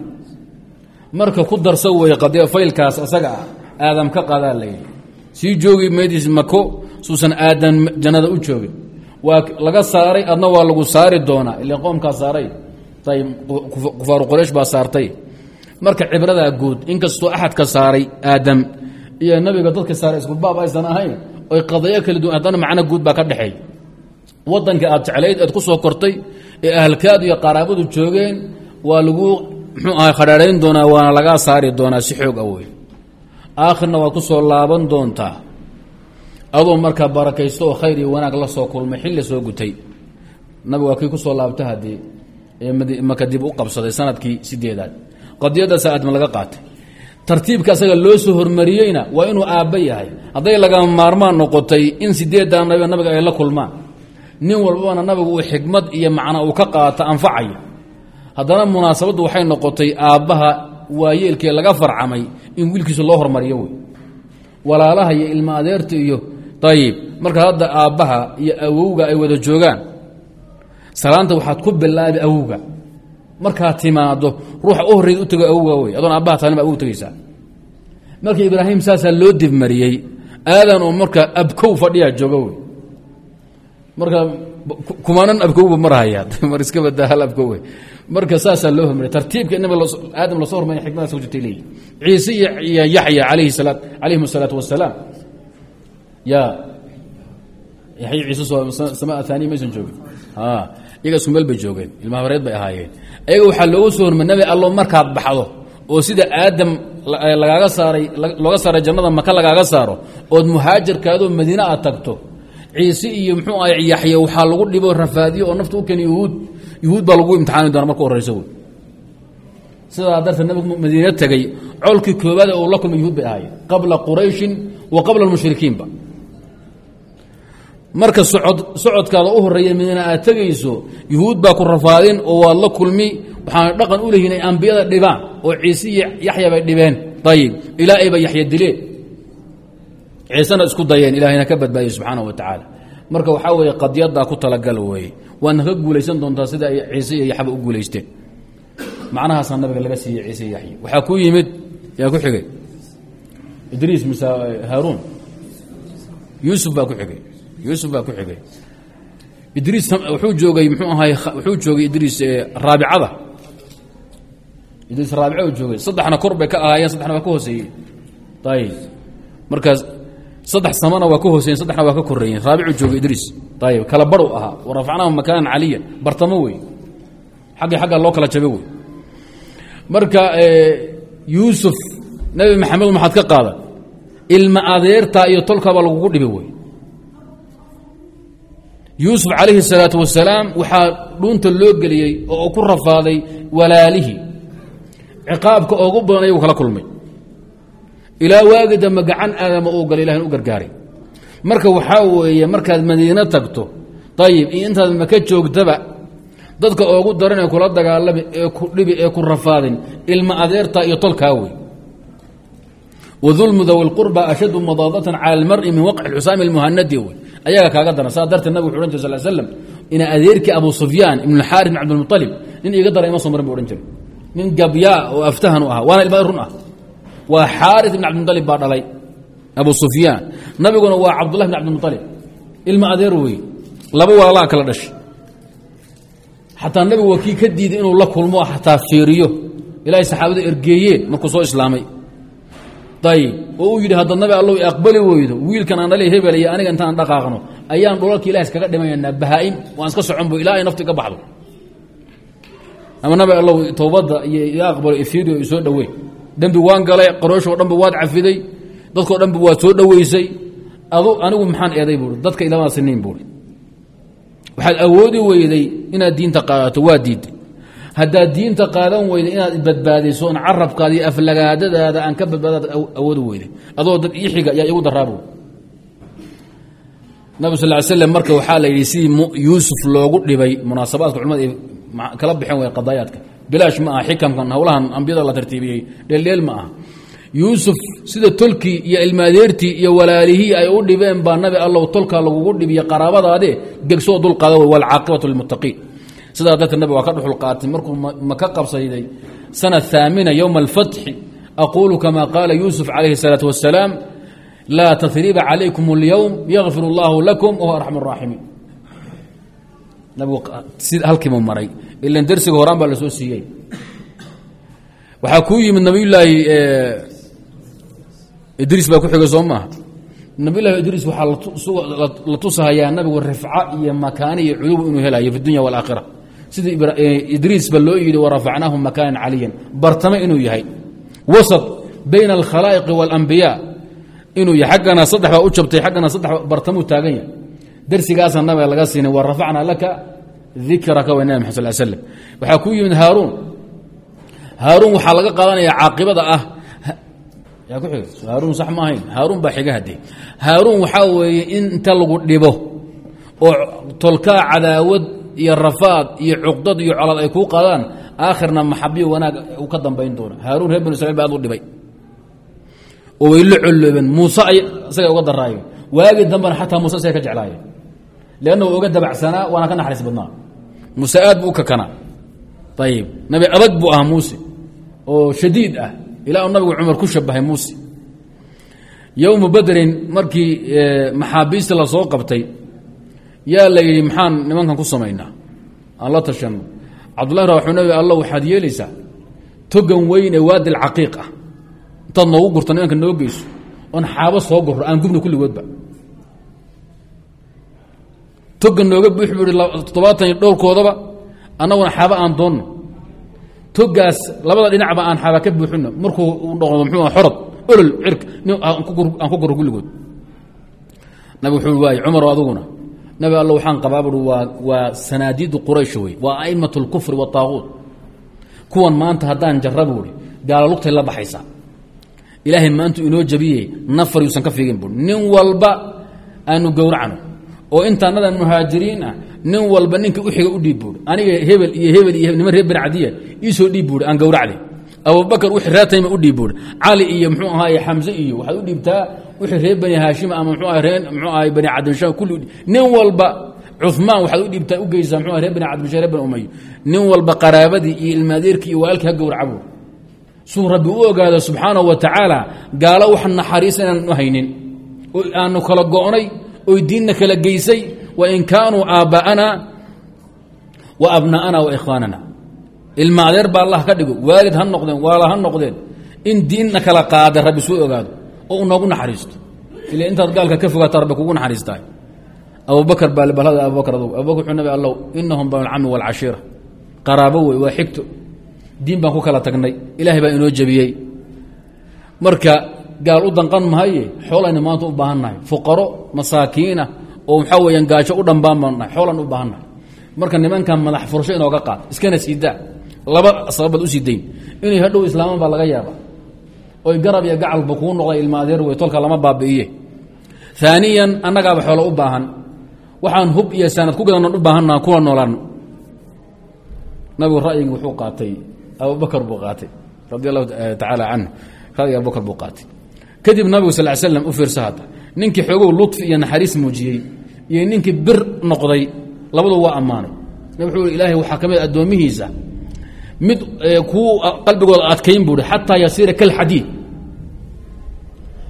A: marka ku darsa wey faylkaas asaga ah aadam ka qadaa layidhi sii joogi meediis mako suusan aadan jannada u joogin. Waa laga saaray adna waa lagu saari doonaa. Ila qoomkaa saaray. Ayb kufaaru qoraysh baa saartay. Marka cibradaa guud inkastoo axadka saaray aadam iyo nabiga dadka saaray isku baab aysan ahayn oy qadayo kala duwan haddana macno guud baa ka dhexeey. Waddankii aad jeclayd eed ku soo kortay ee ahalkaadu iyo qaraabadu joogeen waa lagu muxuu ahay khadhaarayn doonaa waana lagaa saari doonaa si xoog awey aakhirna waad ku soo laaban doontaa. Adoo markaa barakaysto oo khayr iyo wanaag la soo kulmay xilli soo gutay. Nabigu waa kii ku soo laabta haddii maka dib u qabsaday sannadkii sideedaad qadiyadaasa aadma laga qaatay. Tartiibka asaga loo soo hormariyeyna waa inuu aabba yahay. Hadday lagama maarmaan noqotay in sideeddaa nabi nabiga ay la kulmaan. Nin walbana nabigu uu xikmad iyo macna uu ka qaato anfacaya haddana munaasabaddu waxay noqotay aabbaha waayeelkee laga farcamay in wiilkiisa loo hormariyo wey. Walaalaha iyo ilmo adeerta iyo ayib marka hadda aabbaha iyo awowga ay wada joogaan salaanta waxaad ku bilaabi awowga. Markaad timaado ruuxa u horreyd u tego awowga wey. Adoon aabbaha taanin ba awog tegaysaa marka ibraahim saasaa loo dibmariyey aadan oo marka abkow fadhiyaa jooga wey. Marka kumanan abkowba marhaya mar iska badaa hal abkowe marka saasaa loo hormariya tartiibka nabi aadam la soo hormariya xikmadaas ku jirtay leeyihi ciise iyo yaxya alayhi salaa calayhim asalaatu wasalaam ya yaxya ciise sama aaniya maysan joogin iyaga isku bay joogeen. Ilma habareed bay ahaayeen. Ayaga waxaa looga soo hormariy nabi allo markaad baxdo oo sida aadam lagaaga saaray looga saaray jannada maka lagaaga saaro ood muhaajirkaadoo madiine aad tagto ciise iyo mxuu ah yaxya waxaa lagu dhibo rafaadiyo oo nafta u keeni yuhuud. Yuhuud baa lagu imtixaani doona marka horeysa wey sidaa darteed nabigu madiine tegey colkii koobaad uu la kulmay yuhuud bay ahaayeen qabla qurayshin wa qabla almushrikiinba marka socod socodkaada u horreeya madiine aad tegayso yuhuud baa ku rafaadin oo waad la kulmi waxaana dhaqan u leeyihiin ay ambiyada dhibaan oo ciise iyo yaxya bay dhibeen. Ayib ilaa ayba yaxya dileen ciisena isku dayeen ilahayna ka badbaadiye subxaana wa tacaala. Marka waxaa weeye qadyadaa ku talagal weeye waadna ka guulaysan doontaa sida ay ciise iyo yaxba u guulaysteen. Macnahaasaa nabiga laga siiyey ciise iyo yaxya waxaa ku yimid yaa ku xigay? Idriis mise haaruun. Yuusuf baa ku xigay. Yuusuf baa ku xigay. Idriis wuxuu joogay muxuu ahay wuxuu joogay idriis raabicada saddex samana waa ka hooseyen saddexna waa ka koreeyeen raabicu jooga idriis ayib kala baru ahaa wa rafacnaahu makaanan caliya bartamo wey xaggii xagga loo kala jabe wey marka yuusuf nebi maxamed maxaad ka qaada ilma adeertaa iyo tolkaaba lagugu dhibi wey yuusuf calayhi الsalaatu wasalaam waxaa dhuunta loo geliyey oo ku rafaaday walaalihii ciqaabka oogu badan ayagu kala kulmay ilaa waagi dambe gacan aadama uu gal ilahin u gargaaray marka waxaa weeye markaad madiine tagto ayib iyo intaad maka joogtaba dadka oogu daran ee kula dagaalami ee ku dhibi ee ku rafaadin ilma adeerta iyo tolkaa wey wadulmu dawi lqurba ashaddu madaadatan cala almari min waqci xusaami اlmuhanadi wey ayaga kaaga daran saa dartee nabig wuxu ohan jir sal slm ina adeerkii abu sufyaan ibnulxaari bn cabdilmualib nin iiga daran ima soo marin bu ohan jira nin gabyaa oo aftahan u ah waana ilma run ah waa xaari ibn cabdilmuطalib baa dhalay abu sufyaan. Nabiguna waa cabdullah bn cabdilmuطalib ilma adeer wey laba walaalaa kala dhashay. Xataa nabigu waa kii ka diiday inuu la kulmo xataa fiiriyo. Ilaahay saxaabada ergeeyeen markuu soo islaamay. Ayib oo yidhi hadda nabi allow aqbali weydo wiilkan aan dhali hebel iyo aniga intaan dhaqaaqno ayaan dhulalka ilaah iskaga dhimayanaa bahaa-im waan iska soconbo ilaa ay nafti ka baxdo. Ama nabi allow towbadda iyo aqbalo ifiidio isoo dhoweyn dembi waan galay qarooshoo dhanba waad cafiday dadkoo dhanba waad soo dhoweysay. Anigu maxaan eeday buui dadka ilamaa siniin waxaad awoodi weyday inaad diinta qaadato waa diiday haddaad diinta qaadan weyda inaad badbaadiso on carabkaada aflagaadadaada aan ka badbaadaad awoodi weyday. Adoo dad ii xiga yaa igu daraabo. Nabig sal slam marka waxaa la yidhi sidii yuusuf loogu dhibay. Munaasabaadka culamada ay kala baxeen way qadaayaadka bilaash ma aha xikamkan howlahan ambiyada la tartiibiyey dheeldheel ma aha yuusuf sida tolkii iyo ilmaadeertii iyo walaalihii ay u dhibeen baa nabi allow tolkaa lagugu dhibiye qaraabadaade gegsoo dulqaada w walcaaqibatu lilmuttaqiin sidaa darteed nabig waa ka dhuxul qaatay markuu maka qabsayday sana haamina yowma alfatxi aquulu kama qaala yuusuf calayhi الsalaatu wasalaam laa tahriba calaykum اlyowm yakfir اllahu lakum wahuwa arxam الraaximiin nabigu halkiimu maray ila dersiga horaan baa la soo siiyey. Waxaa kuu yimid nabiyulaahi eh, idriis baa ku xigay soo nabiyullahi idriis waxaa la tusahayaa nabigu rifca iyo makaan iyo culuw inuu helayo fi dunya waalaakhira sidii eh, idriisba loo yidhi warafacnaahu makaanan caliyan. Bartame inuu yahay. Wasat bayna alkhalaa'iqi waalambiyaa inuu yahay aggana saddex baa u jabtay aggana saddex bartamuu taagan yahay. Dersigaasaa nabiga laga siinay warafacnaa laka dikraka wa nabi maxad sal slm waxaa ku yimid haaruun haaruun waxaa laga qaadanaya caaqibada ah. Haaruun sax ma ahayn. Haaruun baa xiga hadee haaruun waxaa weeye in inta lagu dhibo oo tolkaa cadaawad iyo rafaad iyo cuqdad iyo colad ay kuu qaadaan aakhirna maxabiyo wanaag u ka dambayn doona. Haaruun reer banu israiil ba aad u dhibay. Oo way la colloobeen muuse isaga uga daraayeen. Waagii dambena xataa muuse ka jeclaayeen leanna waa dabacsanaa waana ka naxariis badnaa muuse aad buu u kakanaa ayib nabi adag buu ahaa muuse oo shadiid ah. Ilaa uu nabigu cumar ku shabahay muuse. Yowma badrin markii maxaabiista la soo qabtay yaa la yidhi maxaan nimankan ku samaynaa? Aan la tashanno. Cabdullahi ra wuxuu nabi alla waxaad yeelaysaa togan weyn ee waadil caqiiq ah. Intaad noogu gurto nimanka noo geyso oon xaabo soo gurro aan gubna kulligoodba togan nooga ihi toddobaatan iyo dhowrkoodaba annaguna xaabo aan doonno. Togaas labada dhinacba aan xaaba ka buuxino markuu noqdo muxuu xorod olol cirk aan ku gurro kulligood nabi wuxuu waayey cumar aduguna nabi alla waxaan qabaa bui waa waa sanaadiidu quraysh wey waa a'imat اlkufri waطaaquut kuwan maanta haddaan jarra buuhi gaalo lugtay la baxaysaa ilaahay maantu inoo jabiyey nafar yuusan ka fiigin buui nin walba aanu gowracno oo intaanadan muhaajiriin ah nin walba ninka uxiga u dhiib buui aniga hebel iyo hebel iyo niman reer ben cadiya iisoo dhiib buui aan gowracday abubakar wixii reer tayma u dhiib buui cali iyo muxuu ahaaye xamse iyo waxaad u dhiibtaa wixii reer bani haashima ama mxuu aha ree mxuu ahay bani cabdilsha kulli nin walba cumaan waxaad u dhiibtaa u geysaa mxuu aha reer bani cabdilsha reer bani umayo nin walba qaraabadii iyo ilmaadeerkii iyo walaalkii ha gowracabu suu rabbi u ogaado subxaanahu wa tacaala gaalo wax naxariis inaan u haynin aanu kala go'nay oy diinna kala geysay wain kaanuu aabba'ana wa abna'ana wa ikhwaanana. Ilma adeer ba allah ka dhigo waalid ha noqdeen waala ha noqdeen in diinna kala qaada rabbi suu ogaado oo u noogu naxariisto. Ila intaad gaalka ka fogaata rabbi kugu naxariistaay. Abubakr baa balhada abubakr adug abubakr wuxuu nabi allow inahum banulcami waalcashiira qaraabo wey waa xigto. Diin baan ku kala tagnay. Ilaahay baa inoo jebiyey. Marka gaal u danqan mahaye? Xoolayna maanta u baahan nahay fuqaro masaakiina oo waxaa weyaan gaajo u dhambaan baan nahay. Xoolan u baahan nahay marka nimankan madax furasho inooga qaad iskana siidaa laba sababaad u sii dayn inay hadhow islaaman baa laga yaaba oy garab iyo gacalba kuu noqday ilma adeer wey tolka lama baabi'iye. Aaniyan annagaaba xoolo u baahan. Waxaan hub iyo saanad ku gadan u baahannaha kuwa noolaan. Nabigu ra'yigii wuxuu qaatay abubakr buu qaatay radi allahu tacaala canhu ra'yiga abubakr buu qaatay kadib nabigu sal l slam u fiirsa hadda ninkii xoogow luطfi iyo naxariis muujiyey iyo ninkii bir noqday labadu waa ammaanay. Wuxuu ilaahay waxaa ka mid addoomihiisa mid kuu qalbigooda adkayn buu hi xataa yasiira kalxadiid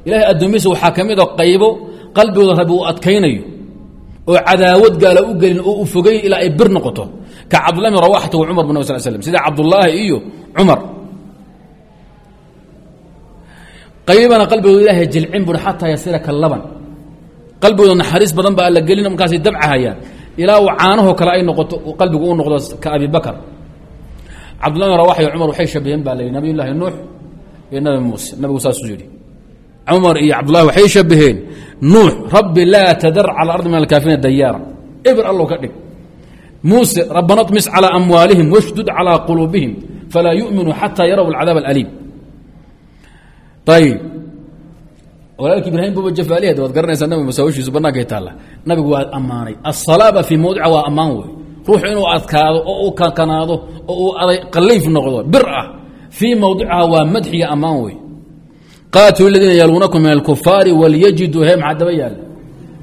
A: ilahay addoomihiisa waxaa ka mida qaybo qalbigooda rabi adkaynayo oo cadaawad gaala u gelin oo u fogeyn ilaa ay bir noqoto. Ka cabdullah bn rawaxata wa cumar sal slm sida cabdullaahi iyo cumar qaybana qalbigood ilaahay jilcin bui xataa yasiraka laban. Qalbigooda naxariis badan baa alla gelin markaasay dabcahayaan ilaa uu caanahoo kale ay noqoto qalbigu u noqdo ka abi bakar. Cabdullah bin rawax iyo cumar waxay shabaheen baa layihi nabiy llaahi nuux iyo nabi muuse. Nabigu saasuu yidhi. Cumar iyo cabdullahi waxay shabaheen nuux rabbi laa tadar cala ardi min alkaafirina dayaara ibr allow ka dhig. Muuse rabbana tmis calaa amwaalihim washdud calaa quluubihim falaa yu'minuu xataa yaraw alcadaab alaliim ayib walaalki ibraahim buba jafaaliheed waad garanaysaa nabiga masaawashiisu bannaankay taalla nabigu waa ammaanay asalaaba fii mawdica waa ammaan wey ruuxu inuu adkaado oo uu kakanaado oo uu qallayf noqdo bir ah fii mawdiciha waa madxiga ammaan wey qaatilu ladiina yaluunakum min alkufaari walyajiduu he maxaa daba yaalla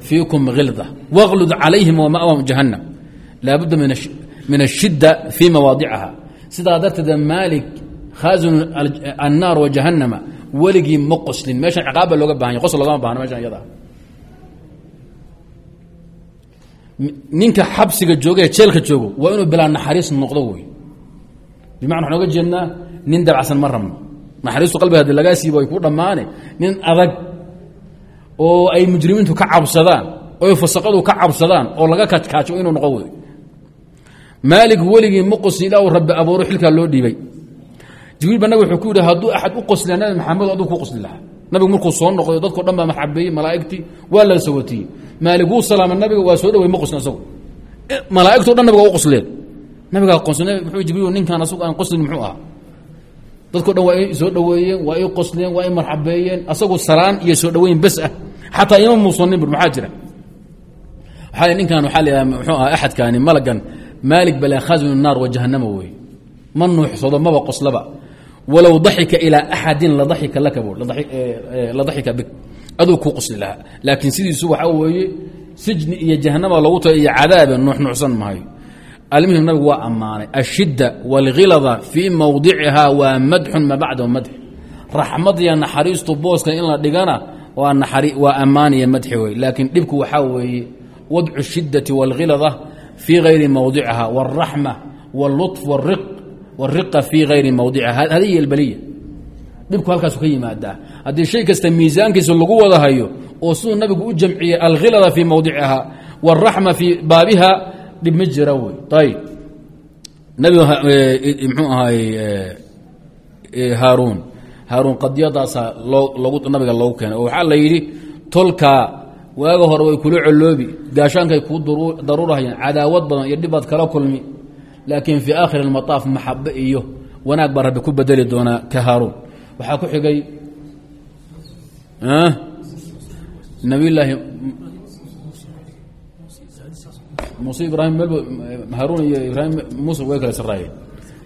A: fiikum hilda wاglud calayhim wama'wahum jahannam laabudda min ashidda fii mawaadiciha sidaa darteeda maalik khaazinu annaar wa jahannama weligii ma qoslin. Meeshan ciqaab baa looga baahan ya qosl loogama bahno meeshan iyada. Ninka xabsiga jooga ee jeelka joogo waa inuu bilaa naxariis noqdo wey bimacna waxaan oga jeednaa nin dabacsan ma rabno. Naxariistu qalbiga haddii lagaa siibo ay ku dhammaane. Nin adag oo ay mujrimiintu ka cabsadaan oy fasaqadu ka cabsadaan oo laga kajkaajo inuu noqo wey maalig weligii ma qosli ilaa uu rabbi abuuro xilkaa loo dhiibay jibriil ba nabig wuxuu ku yidhi hadduu axad u qosliya nabi maxamed aduu ku qosli lahaa. Nabigu markuu soo noqday dadko dhan baa maxabeeyey malaa'igtii waa la sawatiyey maalig salaama nabiga waa soo dhawey ma qoslin asagu malaa'igto dhan nabiga u qosleen. Nabigaa qosl muxuu jibriil ninkaan asagu aan qoslin muxuu ahaa? Dadko dhan waa i soo dhoweeyeen waa i qosleen waa i marxabeeyeen asagu salaan iyo soo dhoweyn bes ah. Xataa ima muusanin bur maxaa jira? Waxaa ninkan waxaa la muxuu aha axadkaani malagan maalig bala khazinu naar wa jahannama wey ma nuuxsado maba qoslaba walow daxika ilaa axadin ladaxika laka bu la daxika bik aduu kuu qosli lahaa laakiin sidiisu waxaa weeye sijni iyo jahanama lagu ta iyo cadaabe nuuxnuuxsan maayo almuhim nabigu waa ammaanay ashidda wاlghilada fii mawdiciha waa madxun ma bacdahu madx raxmad iyo naxariistu booskan in la dhigana waa ammaan iyo madxi wey laakiin dhibku waxaa weeye wadcu الshidati wاlghilada fii gayri mawdiciha wاlraxma wاlluطf wاriqa fii gayri mawdiciha hadihi albaliya dhibku halkaasu ka yimaadaa haddii shay kasta miisaankiisa lagu wada hayo oo siduu nabigu u jamciyey alghilada fii mawdiciha wاlraxma fii baabiha dhib ma jira wey ayb nabiga mxuu ahaay haaruun haaruun qadiyadaasaa loo nabiga loogu keenay oo waxaa la yidhi tolkaa waaga hore way kula coloobi gaashaankay kuu daruurahayaan cadaawad badan iyo dhibaad kala kulmi laakiin fii aakhiri اlmataaf maxabe iyo wanaag baa rabbi ku bedeli doonaa ka haaruun waxaa ku xigay nabiyllaahi muuse ibraahim melbo haaruun iyo ibraahim muuse way kala saraayeen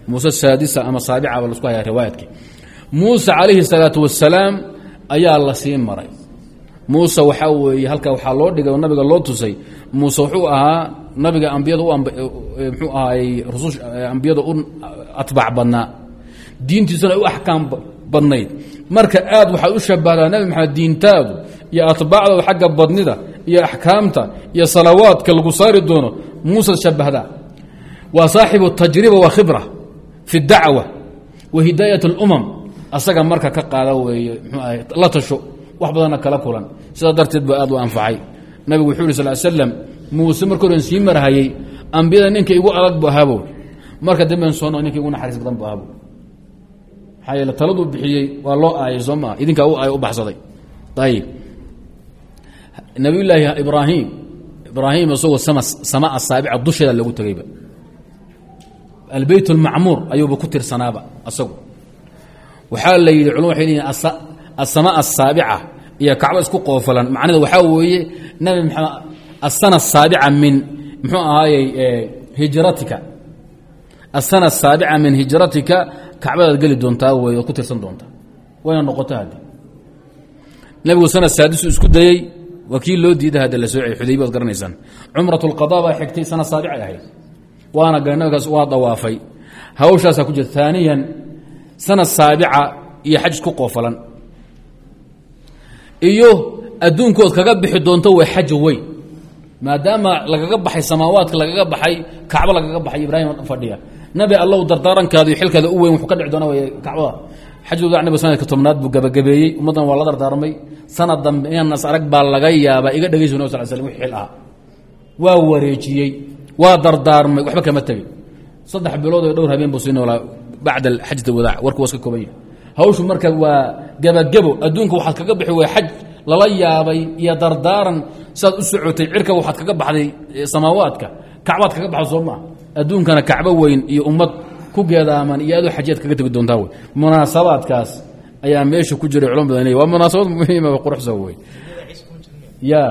A: muuse saadisa ama saabica ba lasku hayaa riwaayadkii muuse calayhi الsalaatu wasalaam ayaa la sii maray muuse waxaa weeye halkaa waxaa loo dhigay nabiga loo tusay muuse wuxuu ahaa nabiga ambiyada mxuu ahaay rusus ambiyada u atbaac badnaa. Diintiisuna u axkaam badnayd. Marka aad waxaad u shabahdaa nabi maxamed diintaadu iyo atbaacdaadu xagga badnida iyo axkaamta iyo salawaadka lagu saari doono muusaad shabahdaa waa saaxibu tajriba wa khibra fi dacwa wa hidaayat اlumam asaga marka ka qaada weeye la tasho wax badanna kala kulan. Sidaa darteed baa aad u anfacay. Nabigu wuxuu yhi sal slam muuse marka horen sii marhayey ambiyada ninka igu adag bu ahaabow marka damben soo no ninka igu naxariis badan bu ahaabow maxaa yeele taladuu bixiyey waa loo aayay soo idinkaa u aay u baxsaday. Ayib nabiyullaahi ibraahim ibraahim isagoo sama sama asaabica dusheeda loogu tegeyba albeyt اlmacmuur ayuuba ku tirsanaaba asagu. Waxaa la yidhi culma waxay leeyihiin asama asaabica iyo kacbo isku qoofalan macnada waxaa weeye nabi maxamed asana asaabica min muxuu ahaayey hijratika asana asaabica min hijratika kacbadaad geli doontaa wey ku tirsan doontaa wayna noqota hadde nabigu sanad saadisu isku dayey waa loo diida hadde la soocay xudaybi ad garanaysaan cumrat اlqada baa xigtay sana saabicay ahayd waana ga nabikaas waa dawaafay hawshaasaa ku jirta sanad saabica iyo xaj isku iyo adduunkood kaga bixi doonto way xaj weyn. Maadaama lagaga baxay samaawaadka lagaga baxay kacbo lagaga baxay ibraahim fadhiya. Nabi allow dardaarankaada iyo xilkaada u weyn wuxuu ka dhici doona way kacbada. Xajooda nabiga sanadka tobnaad buu gabagabeeyey ummaddan waa la dardaarmay. Sanad dambe inaanas arag baa laga yaabaa iga dhegaysu nab sal slm wixii xil ahaa. Waa wareejiyey waa dardaarmay waxba kama tegey saddex bilood oo dhowr habeen buu sii noolaa bacda xajat wadaac warku waa iska kooban yahay hawshu marka waa gebagebo. Adduunka waxaad kaga bixi way xaj lala yaabay iyo dardaaran. Siaad u socotay cirka waxaad kaga baxday samaawaadka. Kacbaad kaga baxda soo maa adduunkana kacbo weyn iyo ummad ku geedaaman iyo adoo xajiyaad kaga tegi doontaa wey munaasabaadkaas ayaa meesha ku jiray culama badan waa munaasabad muhiima quruxsa wey. Ya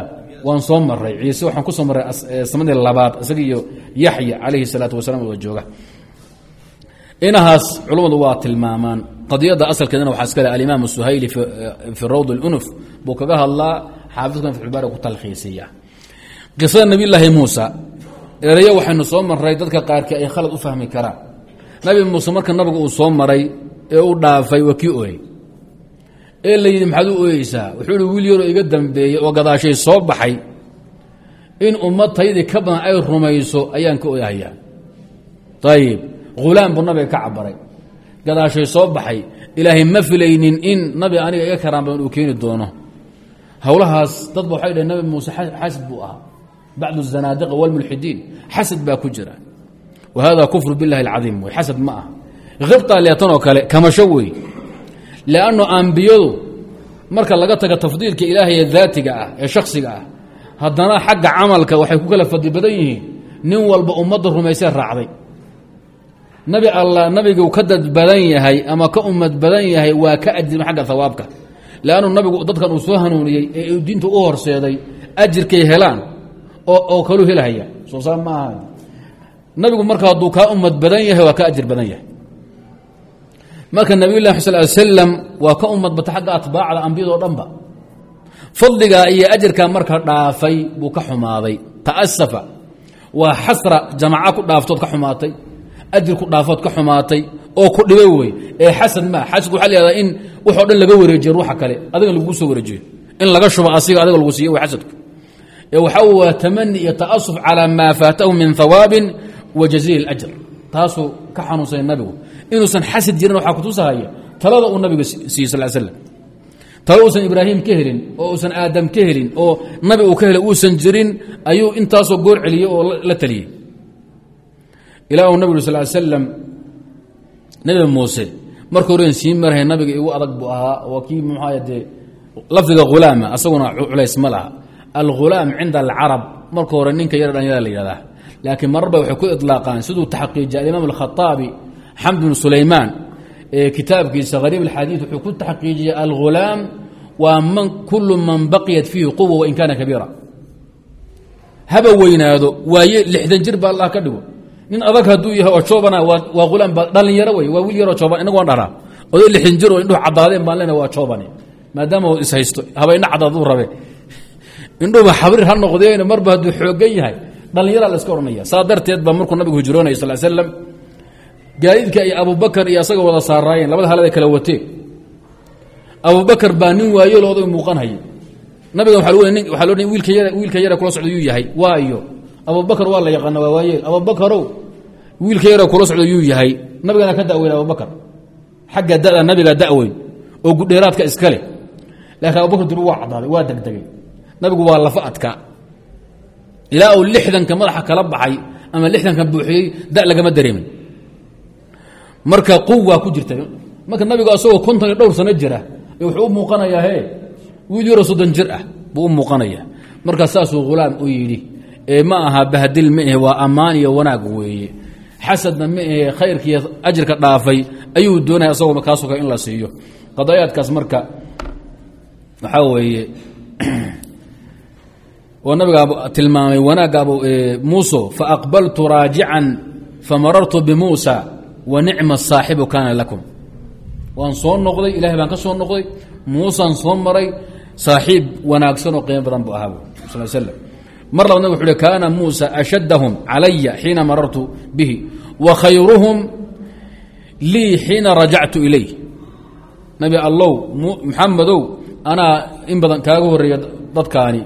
A: waan soo maray ciise waxaan ku soo marray samadii labaad isaga iyo yaxya calayhi salaatu wasalaam wada jooga. Inahaas culummadu waa tilmaamaan qadiyadda asalkeedana waxaa iskale alimaam suhayli fi rawd اlunuf buu kaga hadlaa xaafidkan fixulbaari ku talkhiisiya qisada nabiy laahi muusa erayo waxaynu soo maray dadka qaarkii ay khalad u fahmi karaan nabi muuse marka nabigu uu soo maray ee u dhaafay waa kii ooyey. Ee la yidhi maxaad u ooyeysaa? Wuxuu ihi wiil yaroo iga dambeeyey oo gadaashay soo baxay. In ummad taydii ka badan ay rumayso ayaan ka ooyahayaa. Ayib hulaam buu nabiga ka cabaray gadaashay soo baxay ilaahay ma filaynin in nabi aniga iga karaanbadan uu keeni doono. Howlahaas dadba waxay dhaheen nabi muuse xasad buu ahaa. Bacdu zanaadiq walmulxidiin xasad baa ku jira. Wahada kufru billahi alcadiim wey xasad ma ah khibtaa leetan oo kale kamasho wey. Leanno ambiyadu marka laga taga tafdiilka ilaahay ee daatiga ah ee shaksiga ah haddana xagga camalka waxay ku kala fadli badan yihiin. Nin walba ummadda rumaysee raacday nabi allah nabigu ka dad badan yahay ama ka ummad badan yahay waa ka ajirma xagga hawaabka leannu nabigu dadkan uu soo hanuuniyey ee diinta u horseeday ajirkay helaan oo kalu helhaya soo saa ma aha. Nabigu marka hadduu kaa ummad badan yahay waa ka ajir badan yahay marka nabiy lah sal slam waa ka ummad bata xagga atbaacda ambiyadoo dhanba. Fadligaa iyo ajarkaa marka dhaafay buu ka xumaaday. Ta'asafa waa xasra jamaca ku dhaaftood ka xumaatay ajir ku dhaafood ka xumaatay oo ku dhibay wey. Ee xasad maa xasadku waxa lahahdaa in waxoo dhan laga wareejiyo ruuxa kale adiga lagu soo wareejiyo. In laga shubo asiga adiga lagu xasadku ee waxaa waa tamani iyo ta'asuf calaa maa faatahu min hawaabin wa jaziil اlajr taasuu ka xanuunsay nabigu. Inuusan xasad jirin waxaa kutusahaya talada uu nabiga siiyey sal slam talo uusan ibraahim ka oo uusan aadam ka oo nabi uu uusan jirin ayuu intaasoo goor celiyey oo la taliyey ilaa uu nabig sal slam nebi muuse marka horen sii marhay nabiga igu adag buu ahaa waa kii muxaa dee lafdiga hulaama asaguna culays ma laha. Alghulaam cinda alcarab marka hore ninka yar dhanyada la yihahdaa laakiin mararba waxay ku ilaaqaan siduu taxqiijiya alimaam alkhaaabi xamd bn sulaymaan ee kitaabkiisa hariib alxadiid wuxuu ku taxqiijiyey alghulaam waa man kulu man baqiyat fiihi quwa wain kaana kabiira. Haba weynaado waaye lixdan jir ba allah ka dhigo nin adag hadduu yahay oo joobana waa hulaam ba dhalinyaro wey waa wiil yaroo jooban inagu waan dharaa. Lixdan jir oo indhuhu caddaadeen baan lena waa joobane maadaama ishaysto haba indha caddaaduu rabe. Indhuhuba xabrir ha noqdeen marba hadduu xoogan yahay dhallinyara la iska odhanaya saa darteed baa markuu nabigu hijroonaya sal slam gaadiidka iyo abubakar iyo asaga wada saaraayeen labada halada kala wateen abubakar baa nin waayelo odag muuqanhaya nabiga waxaa loo wiilka yar wiilka yare kula socda yahay. Waayo abubakar waa la yaqaana waa waayeel abubakarow wiilka yare kula socda yuu yahay. Nabigana ka daweyn abubakar. Xagga dada nabiga daweyn. Oo gudheeraadka iskale laakiin abubakr duru waa cadaaday waa degdegay. Nabigu waa lafa adkaa ilaa uu lixdanka madaxa kala baxay ama lixdanka buuxiyey da lagama dareemin. Marka quwaa ku jirta. Marka nabigu asagoo konton iyo dhowr sano jira wuxuu u muuqanayaa he wiil yaro soddon jir ah buu u muuqanaya marka saasuu hulaam u yidhi ma aha bahdil ma ahe waa ammaan iyo wanaag weeye. Xasadna ma ahe khayrkiiyo ajirka dhaafay ayuu doonaya asagoo kaasoo kale in la siiyo. Qadaayaadkaas marka waxaa weeye oo nabiga tilmaamay wanaagga muuso faaqbaltu raajican famarartu bimuusa wa nicma saaxibu kaana lakum. Waan soo noqday ilahay baan ka soo noqday muusaan soo maray saaxiib wanaagsan oo qiimo badan buu ahaa sal slm mar laba nabig wuxu kaana muusa ashaddahum calaya xiina marartu bihi wa khayruhum lii xiina rajactu ilayh. Nabi allow muxamadow anaa in badan kaaga horreeya dadkaani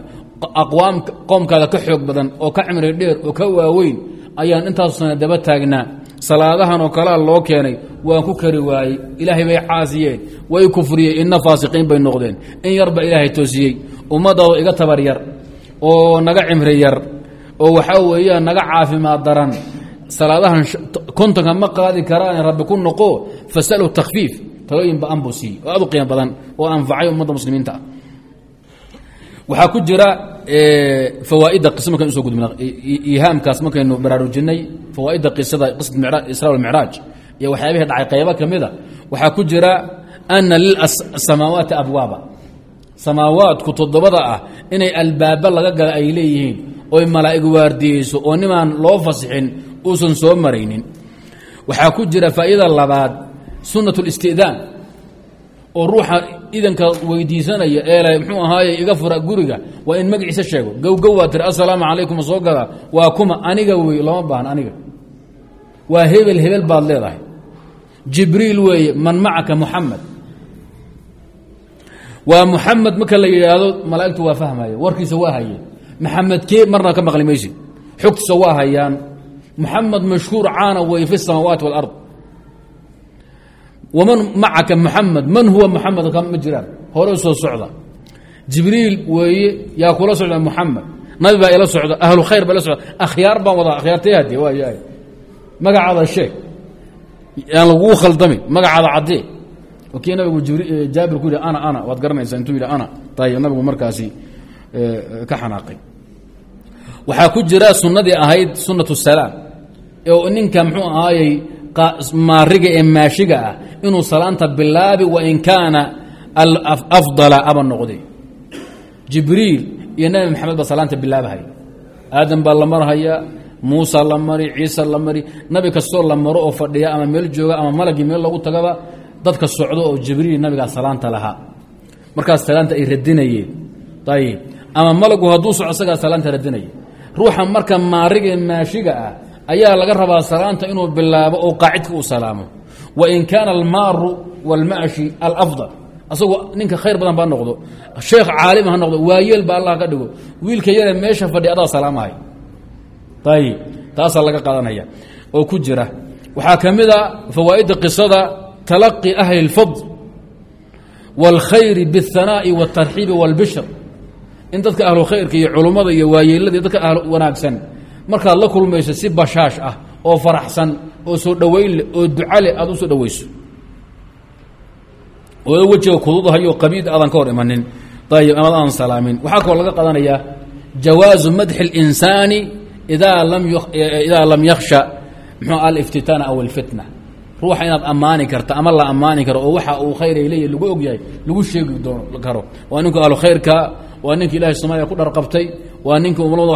A: aqwaam qoomkaada ka xoog badan oo ka cimri dheer oo ka waaweyn ayaan intaasu sana daba taagnaa. Salaadahan oo kalea loo keenay waan ku kari waayey ilaahay bay caasiyeen way kufriyeen inna faasiqiin bay noqdeen. In yarba ilaahay toosiyey ummaddaado iga tabar oo naga cimri yar oo waxaa weeyaan naga caafimaad daran. Salaadahan kontonka ma qaadi karaane rabbi ku noqo fasalu takfiif talooyin ba'an buu siiyey. Oo aad u qiimo badan oo anfacay ummadda muslimiinta. Ah waxaa ku jira fawaaidda qis markaynu uso gudbna ihaamkaas markaynu baraarujinay fawaaidda qisada qisat isra walmicraaj iyo waxyaabihii dhacay qaybo ka mida ku jira ana lisamaawaati abwaaba samaawaadku toddobada ah inay albaaba laga gala ay leeyihiin oy malaa'ig waardiyeyso oo nimaan loo fasixin uusan soo maraynin. Waxaa ku jira faa'iida labaad sunnat اlistidaan oo ruuxa idanka weydiisanaya eela mxuu ahaaye iga fura guriga waa in magaciisa sheego gowgow waa tiri assalaamu calaykum soo gadaa? Waa kuma aniga wey lama baahan aniga. Waa hebel hebel baad leedahay. Jibriil weeye man macaka muxamed waa muxamed marka la yidhaahdo malaa'igtu waa fahmaya warkiisa waa hayeen maxamed kee marna ka maqli maysid xogtiisa waa hayaan muxamed mashhuur caana wey fi الsamaawaati wاlard waman macaka muxamed man huwa muxamed ma jiraan hore soo socda jibriil weeye yaa kula socda muxamed nabi baa ila socda ahlu khayr baa ila socda akhyaar baan wadaa akhyaartay hade waa yahay magacaada sheeg aan laguu khaldamin magacaada caddee oo kii nabigu jaabir ku yidhi ana ana waad garanaysaa intuu yidhi ana. Ayib nabigu markaasi ka xanaaqay. Waxaa ku jira sunnadii ahayd sunnat salaam oo ninka muxuu ahaayey maariga ee maashiga ah inuu salaanta bilaabi wain kaana afdala aba noqday. Jibriil iyo nabi maxamed baa salaanta bilaabahaya aadan baa la marhayaa muusa la mari ciisa la mari nabi kastoo la maro oo fadhiya ama meel jooga ama malagii meel lagu tagaba dadka socdo oo jibriil nabigaa salaanta lahaa. Markaas salaanta ay radinayeen. Ayib ama malagu hadduu soco isagaa salaanta radinaya ruuxa marka maariga maashiga ah ayaa laga rabaa salaanta inuu bilaabo oo qaacidka uu salaamo. Wain kaana almaaru wاlmaashi alafdal. Asagoo ninka khayr badan baa noqdo. Sheekh caalim ha noqdo. Waayeel ba allah ka dhigo. Wiilka yare meesha fadhi adaa salaamahay. Ayib taasaa laga qaadanaya. Oo ku jira. Waxaa ka mid a fawaa'idda qisada talaqi ahli اlfadl wاlkhayri bالhanaa'i wاtarxiibi wاlbishr in dadka ahlu khayrka iyo culummada iyo waayeelada iyo dadka wanaagsan markaad la kulmayso si bashaash ah oo faraxsan oo soo dhoweyn leh oo ducaleh aad u soo dhoweyso oo wejiga kududahayo qabiid aadan ka hor imanin ayib amad aan salaamin waxaa kaloo laga qadanayaa jawaazu madxi اlinsaani idaa lam idaa lam yakhsha mxuu aliftitaana aw alfitna ruuxa inaad ammaani karta ama la ammaani karo oo waxa uu khayr ay lagu ogyahay lagu sheegi doon karo. Waa ninku ahlu khayrka waa ninka ilahay soomaaliya ku dharqabtay waa ninka umada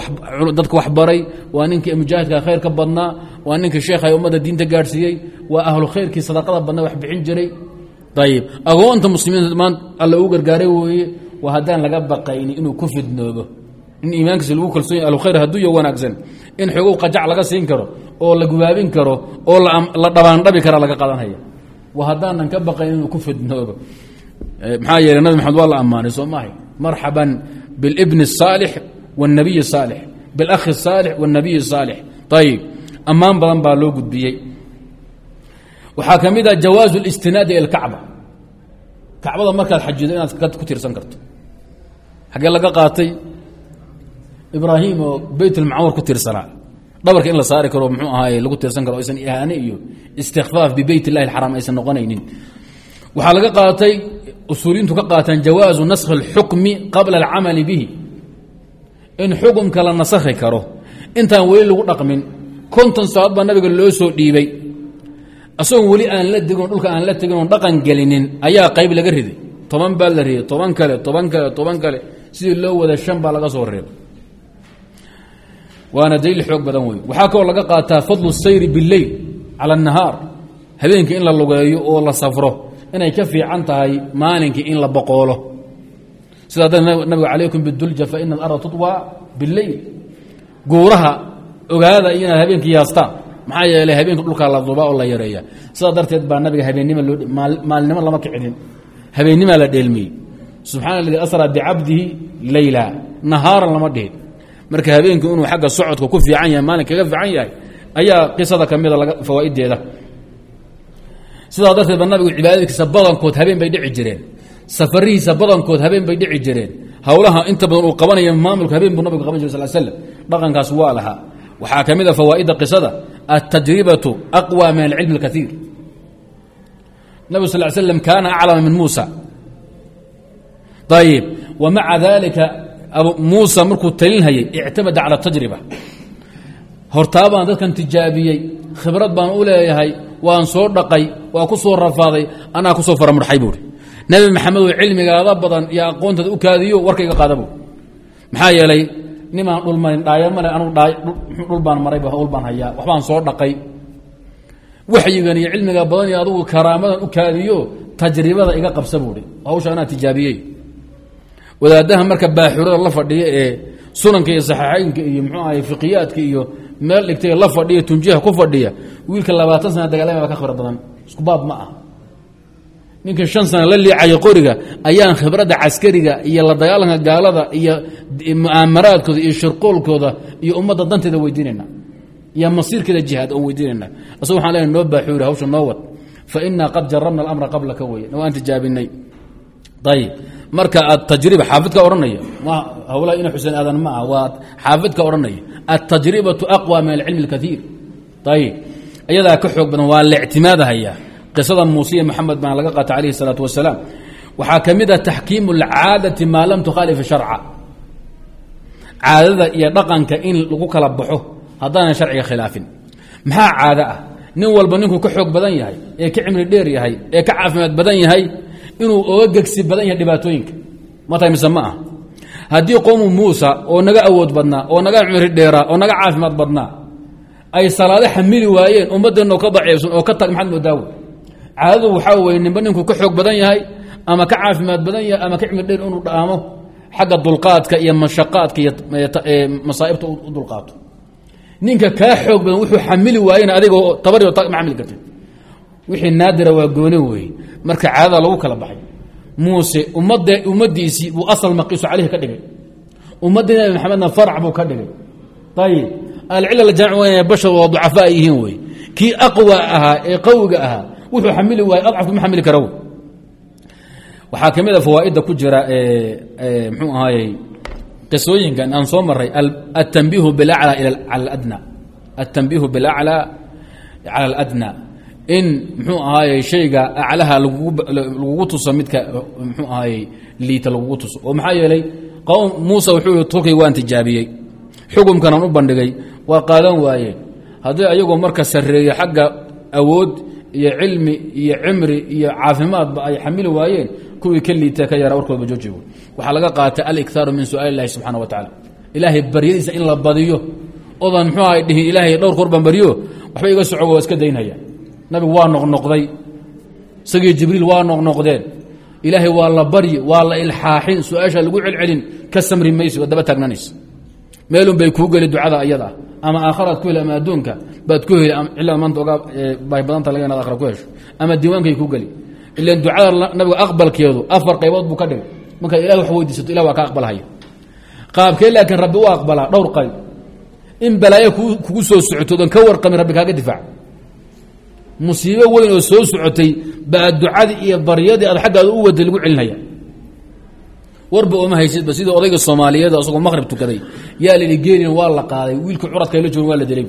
A: dadka wax baray waa ninka mujaahidka khayr ka badnaa waa ninka sheekha ummadda diinta gaadhsiiyey waa ahlu khayrkii sadaqada badnaa wax bixin jiray. Ayib agoonta muslimiinta maan alla uu gargaaray weeye waa haddaan laga baqayni inuu ku fidnoobo in iimaankiisa lagu kalsoon yahy ahlukhayr hadduu ya wanaagsan in xoogow qajac laga siin karo oo la gubaabin karo oo la dhabaandhabi kara laga qadanhaya waa haddaanan ka baqayn inuu ku fidnoobo maxaa yeeley nabi maxamed waa la ammaanay soo maahay marxaban biاlbn الsaalix wالnabiy الsaalix biاlakhi الsaalix wالnabiy الsaalix ayib ammaan badan baa loo gudbiyey waxaa ka mid a jawaazu اlاstinaadi ilى اlkacba kacbada markaad xajido inaad ku tiirsan karto xaggee laga qaatay Ibraahim oo beytulmacmuur ku tiirsanaa dhabarka in la saari karo mxuu ahaay lagu tiirsan karo aysan ihaane iyo istikfaaf bibeyt illahi alxaraam aysan noqonaynin. Waxaa laga qaatay usuuliyiintu ka qaataan jawaazu naskhi اlxukmi qabla alcamali bihi. In xukumka la nasakhi karo. Intaan weli lagu dhaqmin. Konton saacaod baa nabiga loo soo dhiibay. Isagoon weli aan la degin dhulka aan la tegin oon dhaqan gelinin ayaa qayb laga riday. Toban baa la riday toban kale toban kale toban kale. Sidii loo wada shan baa laga soo reebay waana daliil xoog badan wey waxaa kaloo laga qaataa fadlu sayri bileyl cala annahaar habeenkii in la lugeeyo oo la safro inay ka fiican tahay maalinkii in la boqoolo. Sidaa da nabiga calaykum bidulja fa ina alarda tutwa bileyl guuraha ogaada iyo inaad habeenkii yaastaan. Maxaa yeelay habeenka dhulkaa la dubaa oo la yareeya. Sidaa darteed baa nabiga habeennima maalnimo lama kicinin. Habeennimaa la dheelmiyey. Subxana aladi asraa bicabdihi leyla nahaaran lama dhihin marka habeenkii inuu xagga socodka ku fiican yahay maalin kaga fiican yahay ayaa qisada ka mida fawaa'ideeda. Sidaa darteed ba nabigu cibaadadkiisa badankood habeen bay dhici jireen. Safarihiisa badankood habeen bay dhici jireen. Howlaha inta badan uu qabanaya maamulka habeen buu nabigu qaban jire sal slam dhaqankaas waa lahaa waxaa ka mid a fawaa'idda qisada altajribatu aqwa min alcilmi اlkaiir nabig sal slam kaana aclama min muusa. Ayib wa maca dalika muusa markuu talinhayay ictamada cala tajriba. Hortaa baan dadkan tijaabiyey khibrad baan u leeyahay waan soo dhaqay waa ku soo rafaaday anaa ku soo faramudxay buui nebi maxamedow cilmigaada badan iyo aqoontaada u kaadiyo warka iga qaada buui maxaa yeelay nimaan dhul marin dhaayo male anugu dhul baan marayba hawl baan hayaa waxbaan soo dhaqay. Waxyigan iyo cilmiga badan iyo adugu karaamadan u kaadiyo tajribada iga qabsa buui hawsha anaa tijaabiyey wadaadaha marka baaxurada la fadhiya ee sunanka iyo saxaaxeynka iyo mxuu ahay fiqiyaadka iyo meel dhigtay la fadhiya tunjiha ku fadhiya wiilka labaatan sana dagaalama ka khibra badan. Isku baab ma ah ninka shan sana la liicaya qoriga ayaan khibradda caskariga iyo la dagaalanka gaalada iyo mu'aamaraadkooda iyo shirqoolkooda iyo ummadda danteeda weydiinayna iyo masiirkeeda jihaad oon weydiinayna asag waxaan lena noo baaxuuri hawsha noo wad. Fa inaa qad jarabna alamra qablaka weye waan tijaabinay. Ayib marka atajriba xaafidka odhanaya hawlaha ina xuseen aadan ma ah waa xaafidka odhanaya altajribatu aqwa min alcilmi اlkaiir ayib iyadaa ka xoog badan waa la ictimaadahaya qisada muusiya maxamed baan laga qaata alayh الsalaatu wasalaam waxaa ka mid a taxkiimu اlcaadati maa lam tukhaalif sharca caadada iyo dhaqanka in lagu kala baxo haddaanan sharciga khilaafin maxaa caado ah nin walba ninkuu ka xoog badan yahay ee ka cimri dheer yahay ee ka caafimaad badan yahay inuu oga gegsi badan yahay dhibaatooyinka. Ma tahay mise ma ah haddii qowmu muusa oo naga awood badnaa oo naga cimri dheeraa oo naga caafimaad badnaa ay salaado xamili waayeen ummadeenoo ka daciifsan oo ka tag maxaad moodaawe caadadu waxaa weye ninba ninkuu ka xoog badan yahay ama ka caafimaad badan yahay ama ka cimri dheer inuu dhaamo xagga dulqaadka iyo mashaqaadka iyo masaa'ibta u dulqaato. Ninka kaa xoog badan wuxuu xamili waayena adigoo tabari ma xamili wixii naadira waa gooni wey marka caadada lagu kala baxay. Muuse ummadda ummaddiisii buu asal maqiisu caleyhi ka dhigay. Ummaddii nabi maxamedna farac buu ka dhigay. Ayib alcilal jaamic weyn bashar waa ducafaa ay yihiin aqwa ahaa ee qawiga ahaa wuxuu xamili waayey adcafku ma xamili kara waxaa ka mid a fawaa'idda ku jira mxuu ahaayey qisooyinkan aan soo maray atanbiihu bilaclى cala adna in mxuu ahaayey shayga aclaha lagugu tuso midka mxuu ahaayey liita lagugu tuso. Oo maxaa yeelay qowm muuse wuxuu yihi tolkay waan tijaabiyey. Xukumkanaan u bandhigay. Waa qaadan waayeen haddii ayagoo marka sarreeya xagga awood iyo cilmi iyo cimri iyo caafimaadba ay xamili waayeen kuwii ka liita ka yara warkoodba joojigo waxaa laga qaatay aliktaaru min su'aali illahi subxana wa tacala ilaahay baryadiisa in la badiyo. Odan mxuu ahay dhihin ilaahay dhowr koor baryo waxba iga soco waa iska daynhaya nabigu waa noqnoqday. Isagii jibriil waa noqnoqdeen. Ilaahay waa la baryi waa la ilxaaxin su'aasha lagu celcelin ka samri mayso daba taagnaanaysa meelun bay kuu geli ducada ayada ama aakharaad ku heli ama adduunka baad ku heli cilaa maanta ogaa baahi badanta laga inaad akhra ku hesho. Ama diiwaankay ku geli. Ilan ducada nabiga aqbalkeedu afar qaybood buu ka dhigay. Markaad ilah wax weydiisato ilah waa ka aqbalhaya. Qaabkee laakiin rabbi u aqbalaa dhowr qayb. In balaayo kugu soo socotoodan ka warqamin rabbi kaaga difaac musiibo weyn oo soo socotay baa ducadii iyo baryadii aad xaggaada u waday lagu celinaya. Warba ooma haysidba sida odayga soomaaliyeed asagoo maqrib tukaday. Yaa la geelin waa la qaaday wiilka curadka la joogan waa la dilay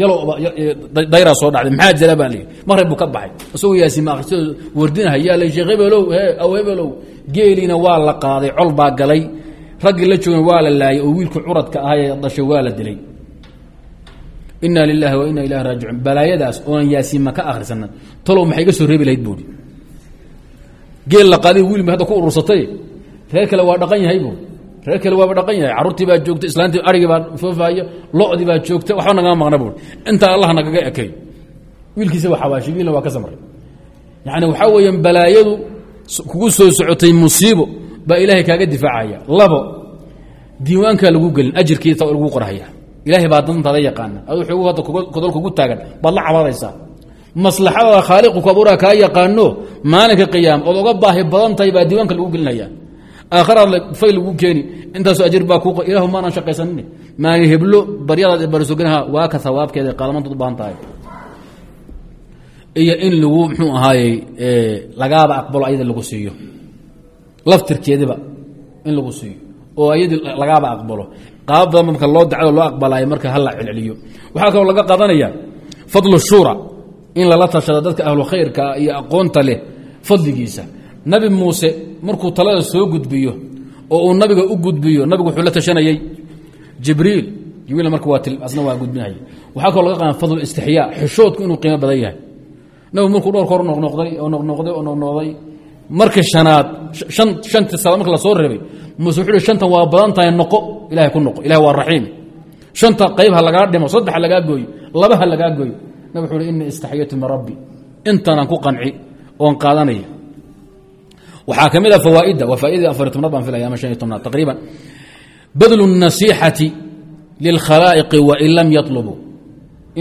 A: yalo dayraa soo dhacday maxaa jira baa lii? Maqrib buu ka baxay. Isagoo yaasiin akhriso wardinaha yaa la sheekh hebelow he aw hebelow geeliina waa la qaaday col baa galay raggii la joogan waa la laayay oo wiilka curadka ahay ee dhashay waa la dilay inaa lilahi wa inaa ilahi raajicuun balaayadaas oonan yaasiinma ka akhrisana talow maxay ga soo reebi lahayd buui geel la qaadi wiilma hadda ku urursatay reer kale waa dhaqan yahay bu reer kale waaba dhaqan yahay. Carruurtii baa joogta islaantii arigii baa foofaaya lodii baa joogta waxba nagama maqna buui intaa allah nagaga ekay wiilkiisa waa xawaashay wiilna waa ka samray. Yani waxaa weeyaan balaayadu kugu soo socotay musiibo baa ilaahay kaaga difaacaya. Labo diiwaankaa lagu gelin ajirkii lagu qorhaya ilaahay baa dantaada yaqaana adu xoogu hadda kodol kugu taagan. Baad la cabaadaysaa. Maslaxada khaaliqu ku abuuraa kaa yaqaano maalinka qiyaam ood oga baahi badan tahay baa diiwaanka lagu gelinaya. Aakharaad fay lagu keeni. Intaasoo ajir baa ku ilahu maanaan shaqaysanin maani heblo baryadaad barsoganaha waa ka hawaabkeeda qaalamantaad u baahan tahay. Iyo in lagu mxuu ahaayey lagaaba aqbalo ayada lagu siiyo. Laftirkeediba in lagu siiyo. Oo ayadii lagaaba aqbalo qaaba badan loo dacdo loo aqbalaayo marka hala celceliyo. Waxaa kaloo laga qaadanaya fadlu shura in lala tashado dadka ahlu khayrka iyo aqoonta leh fadligiisa. Nabi muuse markuu talada soo gudbiyo oo uu nabiga u gudbiyo nabigu wuxuu la tashanayey jibriil jibriil marka waa asna waa gudbinaya waxaa kaloo laga qaada fadlu istixyaa xishoodku inuu qiimo badan yahay. Nabigu markuu dhowr kor noqnoqday oo noqnoqday oo noqnoqday marka shanaad an shantii sala marka lasoo reebay muuse wuxuu hi shantan waa badan tahay noqo ilahay ku noqo ilahi waa raxiim shanta qayb ha lagaa dhimo saddex ha lagaa gooyo laba ha lagaa gooyo nabig wuxuu hi inii istaxyatu min rabbi intaanaan ku qanci oon qaadanaya waxaa ka mid a fawaaidda waa faaidii afariy tobnaad baan filaya ama shan iyo tobnaad taqriiban badlu الnasiixati lilkhalaa'iqi wain lam yaطlubuu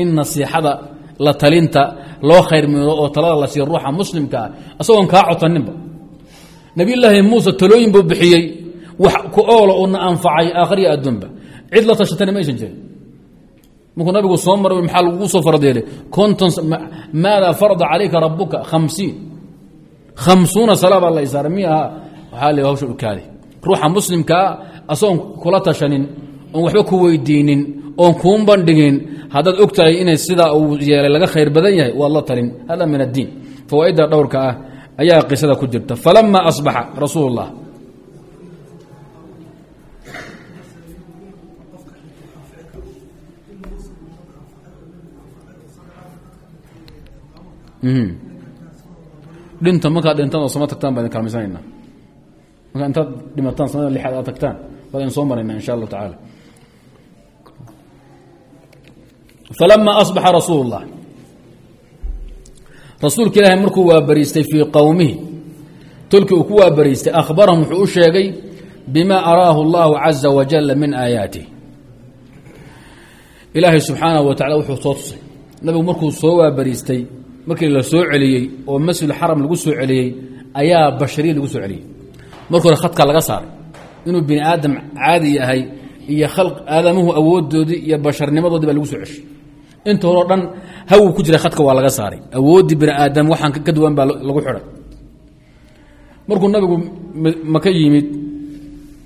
A: in nasiixada la talinta loo khayr mido oo talada la siiyo ruuxa muslimka ah isagoon kaa cotaninba. Nabiyulaahi muuse talooyin buu bixiyey wax ku oola uuna anfacay aakhriya adduunba. Cid la tashatana ma aysan jirin. Markuu nabigu soo maray maxaa lagu soo fardeelay konton maada farada calayka rabuka khamsiin. Khamsuuna sala baa la isaara mi aha waxaa le hawsha ukaaday ruuxa muslimkaa asagoon kula tashanin oon waxba ku weydiinin oon kuun bandhigin. Haddaad og tahay inay sidaa uu yeelay laga khayr badan yahay waad la talin. Hada min addiin. Fawaaidda dhowrka ah ayaa qisada ku jirta. Falama asbaxa rasuul اllah dhinta markaad dhintaan oo sama tagtaan baa idin kaalmaysanayna intaad dhimataan sanada lixaad aad tagtaan idin soo marayna insha allahu tacaala falama asbaxa rasuul اllah rasuulka ilaahay markuu waabariistay fii qowmihi tolkii uu ku waabariistay akhbarahum wuxuu u sheegay bima araahu اllahu caza wajala min aayaatih ilaahay subxaanahu wa tacala wuxuu soo tusay nabigu markuu soo waabariistay markii la soo celiyey oo masjidulxaram lagu soo celiyey ayaa bashariya lagu soo celiyey markii hore khadka laga saaray inuu bini aadam caadi yahay iyo khalq aadamuhu awoodoodii iyo basharnimadoodii baa lagu soo ceshay inta horeo dhan hawu ku jira khadka waa laga saaray. Awooddii bini aadam waxaan ka duwan baa lagu xidhay markuu nabigu maka yimid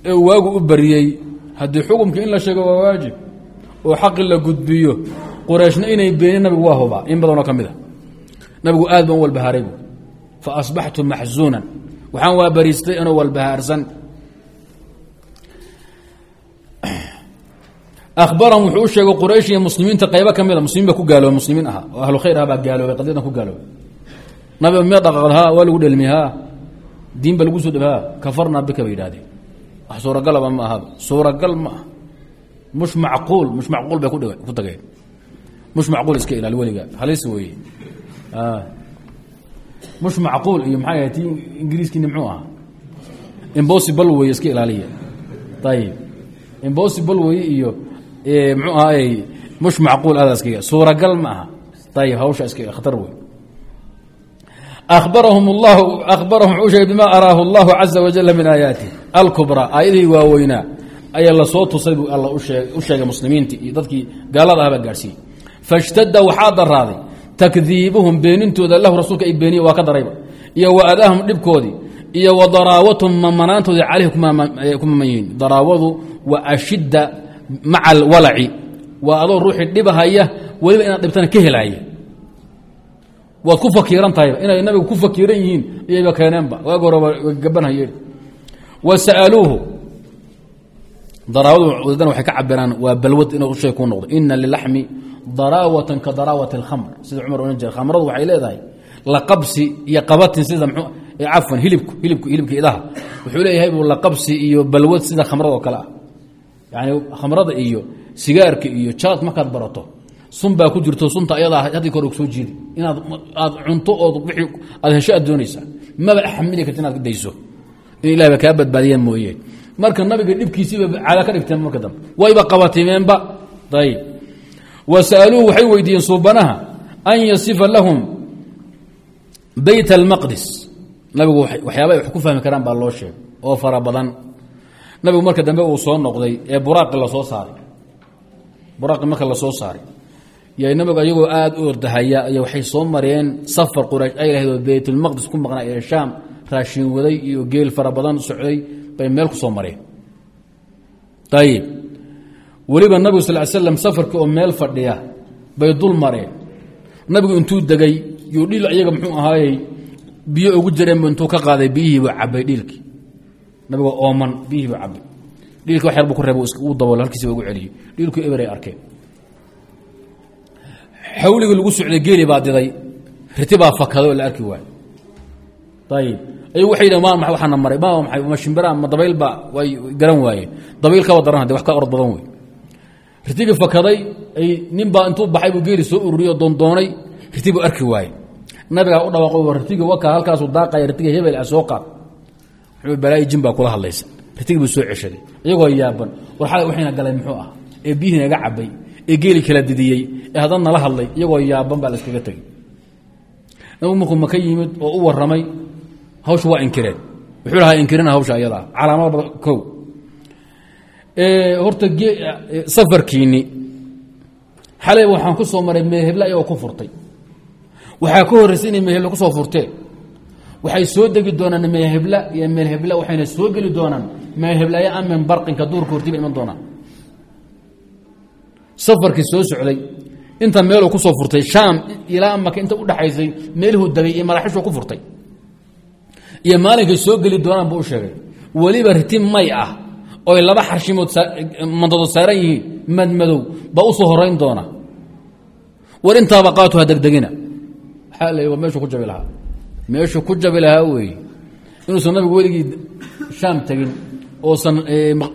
A: ee waagu u bariyey haddii xukumkii in la sheego waa waajib oo xaqi la gudbiyo qurayshna inay beenin nabigu waa hubaa. In badanoo ka mid a. Nabigu aad baan u walbahaaray bu fa asbaxtu maxzuunan. Waxaan waa bariistay inuu walbahaarsan abarahum wuxuu u quraysh iyo muslimiinta qaybo ka mida muslimiin ba ku gaaloobay muslimiin ahaa oo ahlu khayr ah baa gaaloobay qadyadan ku gaaloobay nabi miya dhaqaaqd ha waa lagu dhelmi diin ba lagu soo dhab bika bay yidhahdeen wax suuragalaba ma ahaba suuragal ma mush macquul mush macquul bay ku tageen mush macquul iska ilaali weliga halis weeye mush macquul iyo maxay ahay ti ahaa impossible weye iska ilaaliya ayib impossible weye iyo mxuu ahaay mush macquul adaska suuragal ma aha. Ayib hawsha iska khatar wey abarahum llahu akhbarahum wuxuu sheegay bima araahu اllahu caza wajala min aayaatih alkubraa aayadihii waaweynaa ayaa la soo tusay buu alla u sheegay muslimiintii iyo dadkii gaalada ahbaa gaadhsiiyey fashtadda waxaa daraaday takdiibuhum beenintooda lahu rasuulka ay beeniye waa ka darayba. Iyo wa adaahum dhibkoodii iyo wa daraawatum mamanaantoodii caleyhi maca alwalaci waa adoo ruuxii dhibahaya weliba inaad dhibtana ka helaya waad ku fakiiran tahay inay nabiga ku fakiiran yihiin iyayba keeneenba. Waag horeba gabanhayeen wa sa'aluuhu. Daraawadu waxay ka cabiraan waa balwad inuu shay ku noqdo. Ina lilaxmi daraawatan ka daraawati اlkhamr sida cumar ohan jira khamradu waxay leedahay laqabsi iyo qabatin sida cafwan hilibku hilibku hilibka idaha. Wuxuu leeyahay buu laqabsi iyo balwad sida khamrada oo kale ah yani khamrada iyo sigaarka iyo jaad markaad barato sun baa ku jirto sunta ayadaa haddii kor soo jiidi inaad aad cunto ood wii aad hesho aad doonaysaa. Maba xamili karti inaad dayso. In ilahi ba kaa badbaadiyaan marka nabiga dhibkiisiiba caada ka dhigteen marka dambe wayba qabatimeenba ayb wa sa'aluuhu waxay weydiiyeen suubanaha an yasifa lahum beyt almaqdis. Nabigu waxyaaba ay wax ku fahmi karaan baa loo sheegay oo fara badan nabigu marka dambe uu soo noqday ee buraaqi la soo saaray. Buraaqi marka la soo saaray. Y nabigu ayagoo aada u ordahaya ay waxay soo mareen safar quraysh ay lahayd oo beytulmaqdis ku maqnaa ee shaam raashin waday iyo geel fara badan socday bay meel ku soo mareen. Ayib weliba nabigu sal slam safarkii oo meel fadhiya bay dul mareen. Nabigu intuu degay yuu dhiil iyaga muxuu ahaayey biyo ugu jireenbu intuu ka qaaday biyihiibuu cabay dhiilkii nabigoo ooman biyihiibuu cabay. Dhiilki wax yarbu ku reeb uu daboolo halkiisiba ugu celiyey dhiilkii eberay arkeen. Xawligii lagu socday geeli baa diday. Riti baa fakaday oo la arki waayo. Ayib ay waxay yidhn ma waxaana maray? Ma maay ma shimbira ma dabaylba way garan waayeen. Dabayl kaba daran hade wax ka orod badan wey ritigii fakaday ay nin baa intuu baxay buu geeli soo ururiyo doondoonay riti arki waaye nabigaa u dhawaaqo ritigi waka halkaasuu daaqaya ritiga hebel a soo qaad balaayi jin baa kula hadlaysa. Ritigii buu soo ceshaday. Iyagoo yaaban war waxayna galay muxuu ah ee biyihii naga cabay ee geeli kala didiyey? Ee haddana nala hadlay? Iyagoo yaaban baa la iskaga tegey. Maka yimid oo u waramay hawsha waa inkireen wuxuu lahaa inkirina hawsha ayadaa calaamada kow. Horta safarkiini xalay waxaan ku soo maray meehebla iyagoo ku furtay. Waxaa ka horreysay inay meehebla ku soo furteen waxay soo degi doonaan meehebla iyo meelhebla waxayna soo geli doonaan meelheblaya amin barqinka duurka hortiiba iman doonaan. Safarkii soo socday inta meeluu ku soo furtay shaam ilaa maka inta udhaxaysay meelihuu degay iyo madaxishuu ku furtay. Iyo maalinkay soo geli doonaan buu sheegay weliba riti may ah oy laba xarshimood mandadood saaran yihiin madmadow baa soo horayn doona. War intaaba qaatu ha degdegina. Waxaa la waa ku jabi meeshuu ku jabi lahaa weeye inuusan nabigu weligii shaam tegin oosan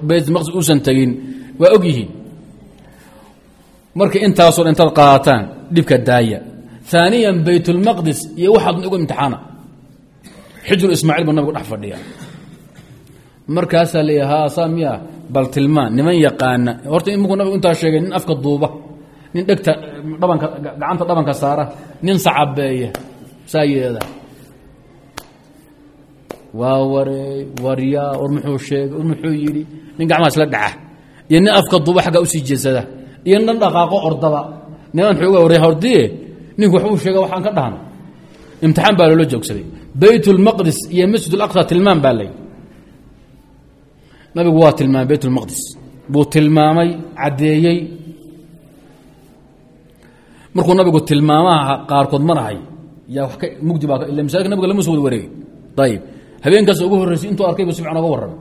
A: baytmaqdis uusan tegin waa og yihiin. Marka intaasoo dhan intaad qaadataan dhibka daaya. Aaniyan baytulmaqdis iyo waxaad ugu imtixaana. Xijru ismaaciil buu nabigu dhex fadhiya markaasaa leeya ha saa miya bal tilmaan niman yaqaana. Horta iminku nabigu intaa sheegay nin afka duuba nin dhegta dhabanka gacanta dhabanka saara nin sacabeeya saa yeeda waa wareey waryaa war muxuu sheegay war muxuu yidhi nin gacmaa isla dhaca iyo nin afka duuba xaggaa u sii jeesada iyo nin dhaqaaqo ordaba. Ninaan xoogaa warya hordiye ninku waxbuu sheega waxaan ka dhahna imtixaan baa loola joogsaday. Baytulmaqdis iyo masjid alaqsa tilmaam baa lay. Nabigu waa tilmaamay baytulmaqdis buu tilmaamay caddeeyey. Markuu nabigu tilmaamaha qaarkood marahay yaa mugdi baa msaaidka nabiga lama soo wad wareegay. Ayib habeenkaas ugu horreysay intuu arkay buu si fiican oga warramay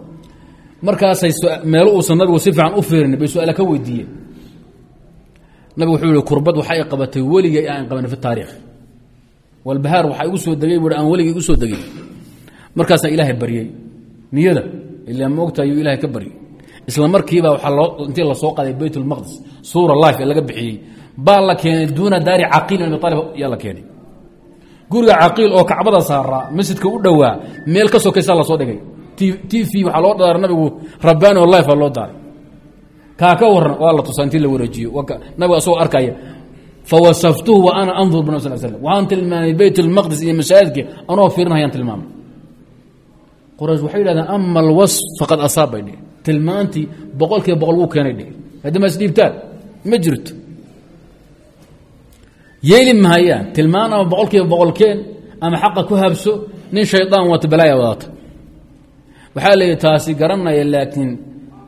A: markaasay meelo uusan nabigu si fiican u fiirin bay su'aala ka weydiiyeen. Nabigu wuxuu yihi kurbad waxay qabatay weligay aan qaban fi taariikh. Walbahaar waxaa igu soo degay bui aan weligay igu soo degay. Markaasaan ilaahay baryey niyada ila moogta ayuu ilahay ka baryey isla markiiba waxaa loo intii la soo qaaday bayt اlmaqdis suura life laga bixiyey baa la keenay duuna daari caqiil abi aalib yaa la keenay guriga caqiil oo kacbada saaraa masjidka u dhowaa meel ka sokaysaa la soo dhigay. T v waxaa loo daaray nabigu rabbaani o life loo daaray. Kaa ka waran waa la tusaa intii la wareejiyo. Nabiga asagoo arkaya fawasaftuhu wa ana andur bn sal slm waxaan tilmaamay beyt اlmaqdis iyo masaajidkii anoo fiirinayaan tilmaamay. Qoraysh waxay yidhahdeen ama alwasf faqad asaab bay dheh tilmaantii boqol boqol wuu keenay dheh haddii ma isdhiibtaan ma jirto yeeli mahayaan tilmaan ama boqol kiiba boqolkeen ama xaqa ku habso nin shaydaan wata balaaya wadata waxaa leeyihi taasi garanaya laakiin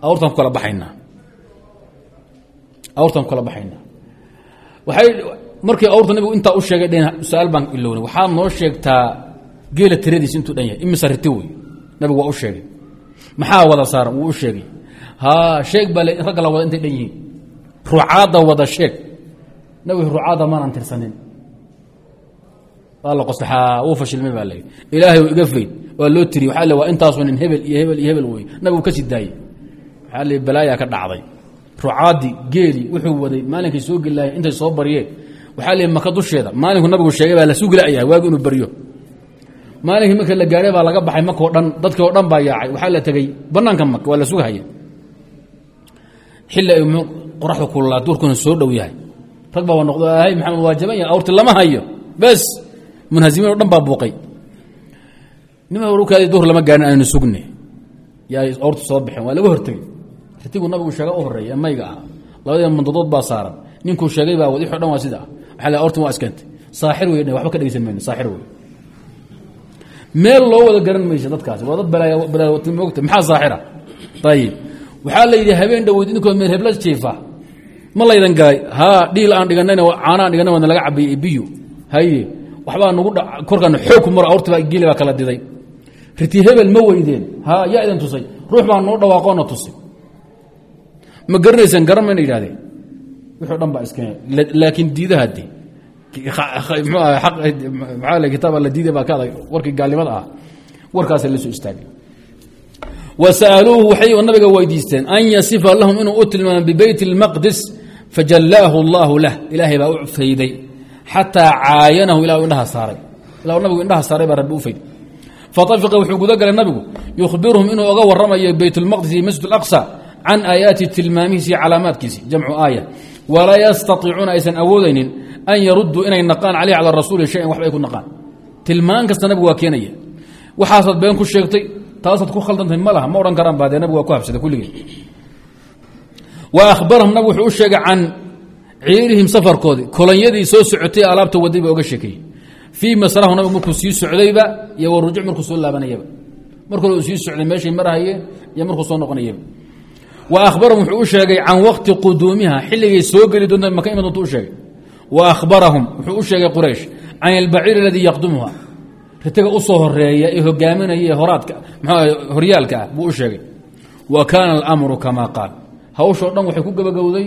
A: awrtaan ku baxaynaa. Awrtaan ku kala baxaynaa. Waxay markii awrta nabigu intaa u sheegay dhn su'aal baan ilowna waxaad noo sheegtaa geela tiradiisa intuu dhan yahay. Imise riti wey nabigu waa u sheegay. Maxaa wada saaran? Wuu u sheegay. Ha sheeg baa ragga la wada intay dhan yihiin. Rucaadda wada sheeg nabigu rucaadda maanaan tirsanin. Waa la qosaxaa wuu fashilmay baa layidhi ilaahay iga fayd waa loo tiriy le waa intaasoo nin hebel iyo hebel iyo hebel wey nabigu ka sii daayey waxaa ka dhacday. Rucaaddi geeli wuxuu waday maalinkay soo geli intay soo baryeen. Waxaa le maka dusheeda. Maalinku nabigu sheegay baa la suglayahay waagi inuu baryo. Maalinkii marka la gaadhay baa laga baxay makao dhan dadkii oo dhan baa yaacay. Waxaa la tegey banaanka maka waa la sugahaya xilli ay qoraxda kululaa duurkuna soo dhow yahay rag baa noqdo ahay maxamed waa awrti lama hayo. Bes munhasimiin o dhan baa buuqay. Nima warkaadi duhur lama gaarin aynu sugne yaa awrta soo baxeen waa laga hortegey ritigu nabigu sheega u horreeya ee mayga ah labadii mandadood baa saaran. Ninkuu sheegay baa wixii o dhan waa sida. Ah la awrtan waa iskentay saaxir wey waxba ka dhegeysan mayno saaxir wey meel loo wada garan maysa dadkaasi waa dad balaamoogta maxaa saaxira ayib waxaa la yidhi habeen dhaweyd idinkoo meel hebla jiifa ma laydan galay haa dhiil aan dhiganayna caanaan dhiganay waana laga cabiyey biyo haye waxbaa nagu korkaana xoog ku awrti baa geli baa kala diday. Riti hebel ma weydeen. Haa yaa idin tusay. Ruux baa noo dhawaaqoona tusay. Ma garanaysaan garan mayna yidhahdeen o dhan baa iskeen laakiin diidahade maa kitaab la diiday baa ka warkii gaalnimada ah warkaasa la soo istaagay. Wa sa'aluuhu nabiga weydiisteen an yasifa lahum inuu u tilmaamo bibeyt اlmaqdis fajallaahu اllahu lah ilaahay baa u fayday xataa caayanahu ilah indhaha saaray ila nabigu indhaha saaray baa rabbi u fayday faafiqa wuxuu guda galay nabigu yukhbiruhum inuu oga waramayo beyt اlmaqdis iyo masjid اlaqsa can aayaati tilmaamihiisi iyo calaamaadkiisi jamcu aaya walaa yastaiicuuna aysan awoodaynin an yaruduu inay naqaan caleyh cala rasuuli shayan waxba ay ku naqaan tilmaan kasta nabigu waa keenaya waxaasaad been ku sheegtay taasaad ku khaldantahay ma laha ma odhan karaan baa dee nabigu waa ku habsaday kulligii wa ahbarahum nabigu wuxuu u sheegay can ciirihim safarkoodii kolonyadii soo socotay alaabta waday ba oga sheekeeyey fii masrahu nabigu markuu sii socdayba iyo warujuc markuu soo laabanayaba. Markore uu sii socday meeshay marahayeen iyo markuu soo noqonayaba. Wa ahbarahum wuxuu u sheegay can waqti quduumiha xilligay soo geli doonta maka ima doonta u sheegay. Wa ahbarahum wuxuu u sheegay quraysh can albaciir aladii yaqdumuha. Ritiga u soo horreeya ee hogaaminaya ee horaadka mxua horyaalka ah hawshoo dhan waxay ku gabagowday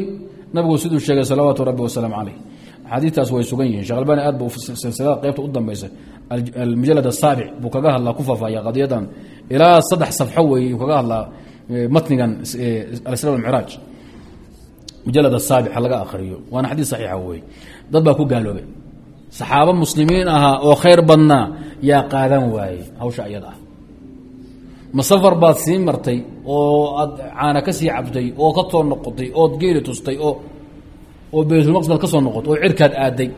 A: nabigu siduu sheegay salawaatu rabbi wasalaamu caleyh axaadiistaas way sugan yihiin. Shekh albani aad bu silsilada qaybta u dambaysa almujalad asaabic buu kaga hadlaa ku faafaya qadiyadan. Ilaa saddex safxo weeye kaga hadlaa matnigan alisra almicraaj mujalad asaabic laga akhriyo. Waana xadiis saxiixa wey dad baa ku gaaloobay. Saxaabo muslimiin ahaa oo khayr badnaa yaa qaadan waayey hawsha iyada ah ma safar baad sii martay oo aad caana ka sii cabtay oo ka soo noqotay ood geeli tustay oo oo baytulmaqdis baad ka soo noqotay oo cirkaad aaday?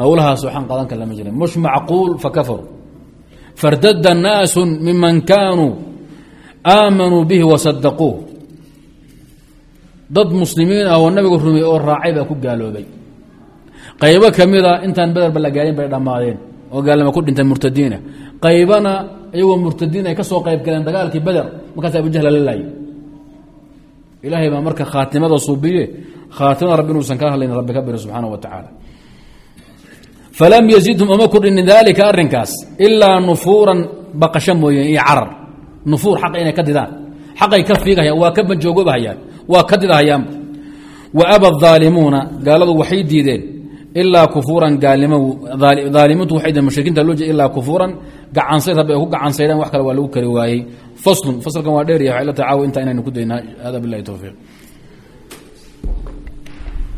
A: Howlahaas waxaan qaadan kar lama jirin. Mush macquul fakafaruu fardada naasu miman kaanuu aamanuu bihi wasadaquuh dad muslimiin ah oo nabigu rumey oo raacay baa ku gaaloobay. Qaybo ka mida intaan bederba la gaarin bay dhammaadeen oo gaalnimo ku dhinteen murtadiina qaybana iyagoo murtadiin ay ka soo qayb galeen dagaalkii beder markaas abujahla la laayay ilaahay baa marka khaatimada suubiye khaatimada rabbi inuusan ka hadlayn rabbi ka biri subxaana wa tacaala. Falam yazidhum uma kordhinin daalika arrinkaas ilaa nufuuran baqasho mooyeen iyo carar. Nufuur xaqa inay ka didaan. Xaqay ka fiigahayaan waa ka banjoogobahayaan waa ka didahayaanba wa aba aalimuuna gaaladu waxay diideen ilaa kufuuran gaalnimo aalimintu waxay mushrikiinta loo jeeda ilaa kufuuran gacansayd rabbi ay ku gacansaydaan wax kale waa lagu kari waayey faslun faslkan waa dheerya waxay la intaa inaynu ku daynaa hada billahi towfiiq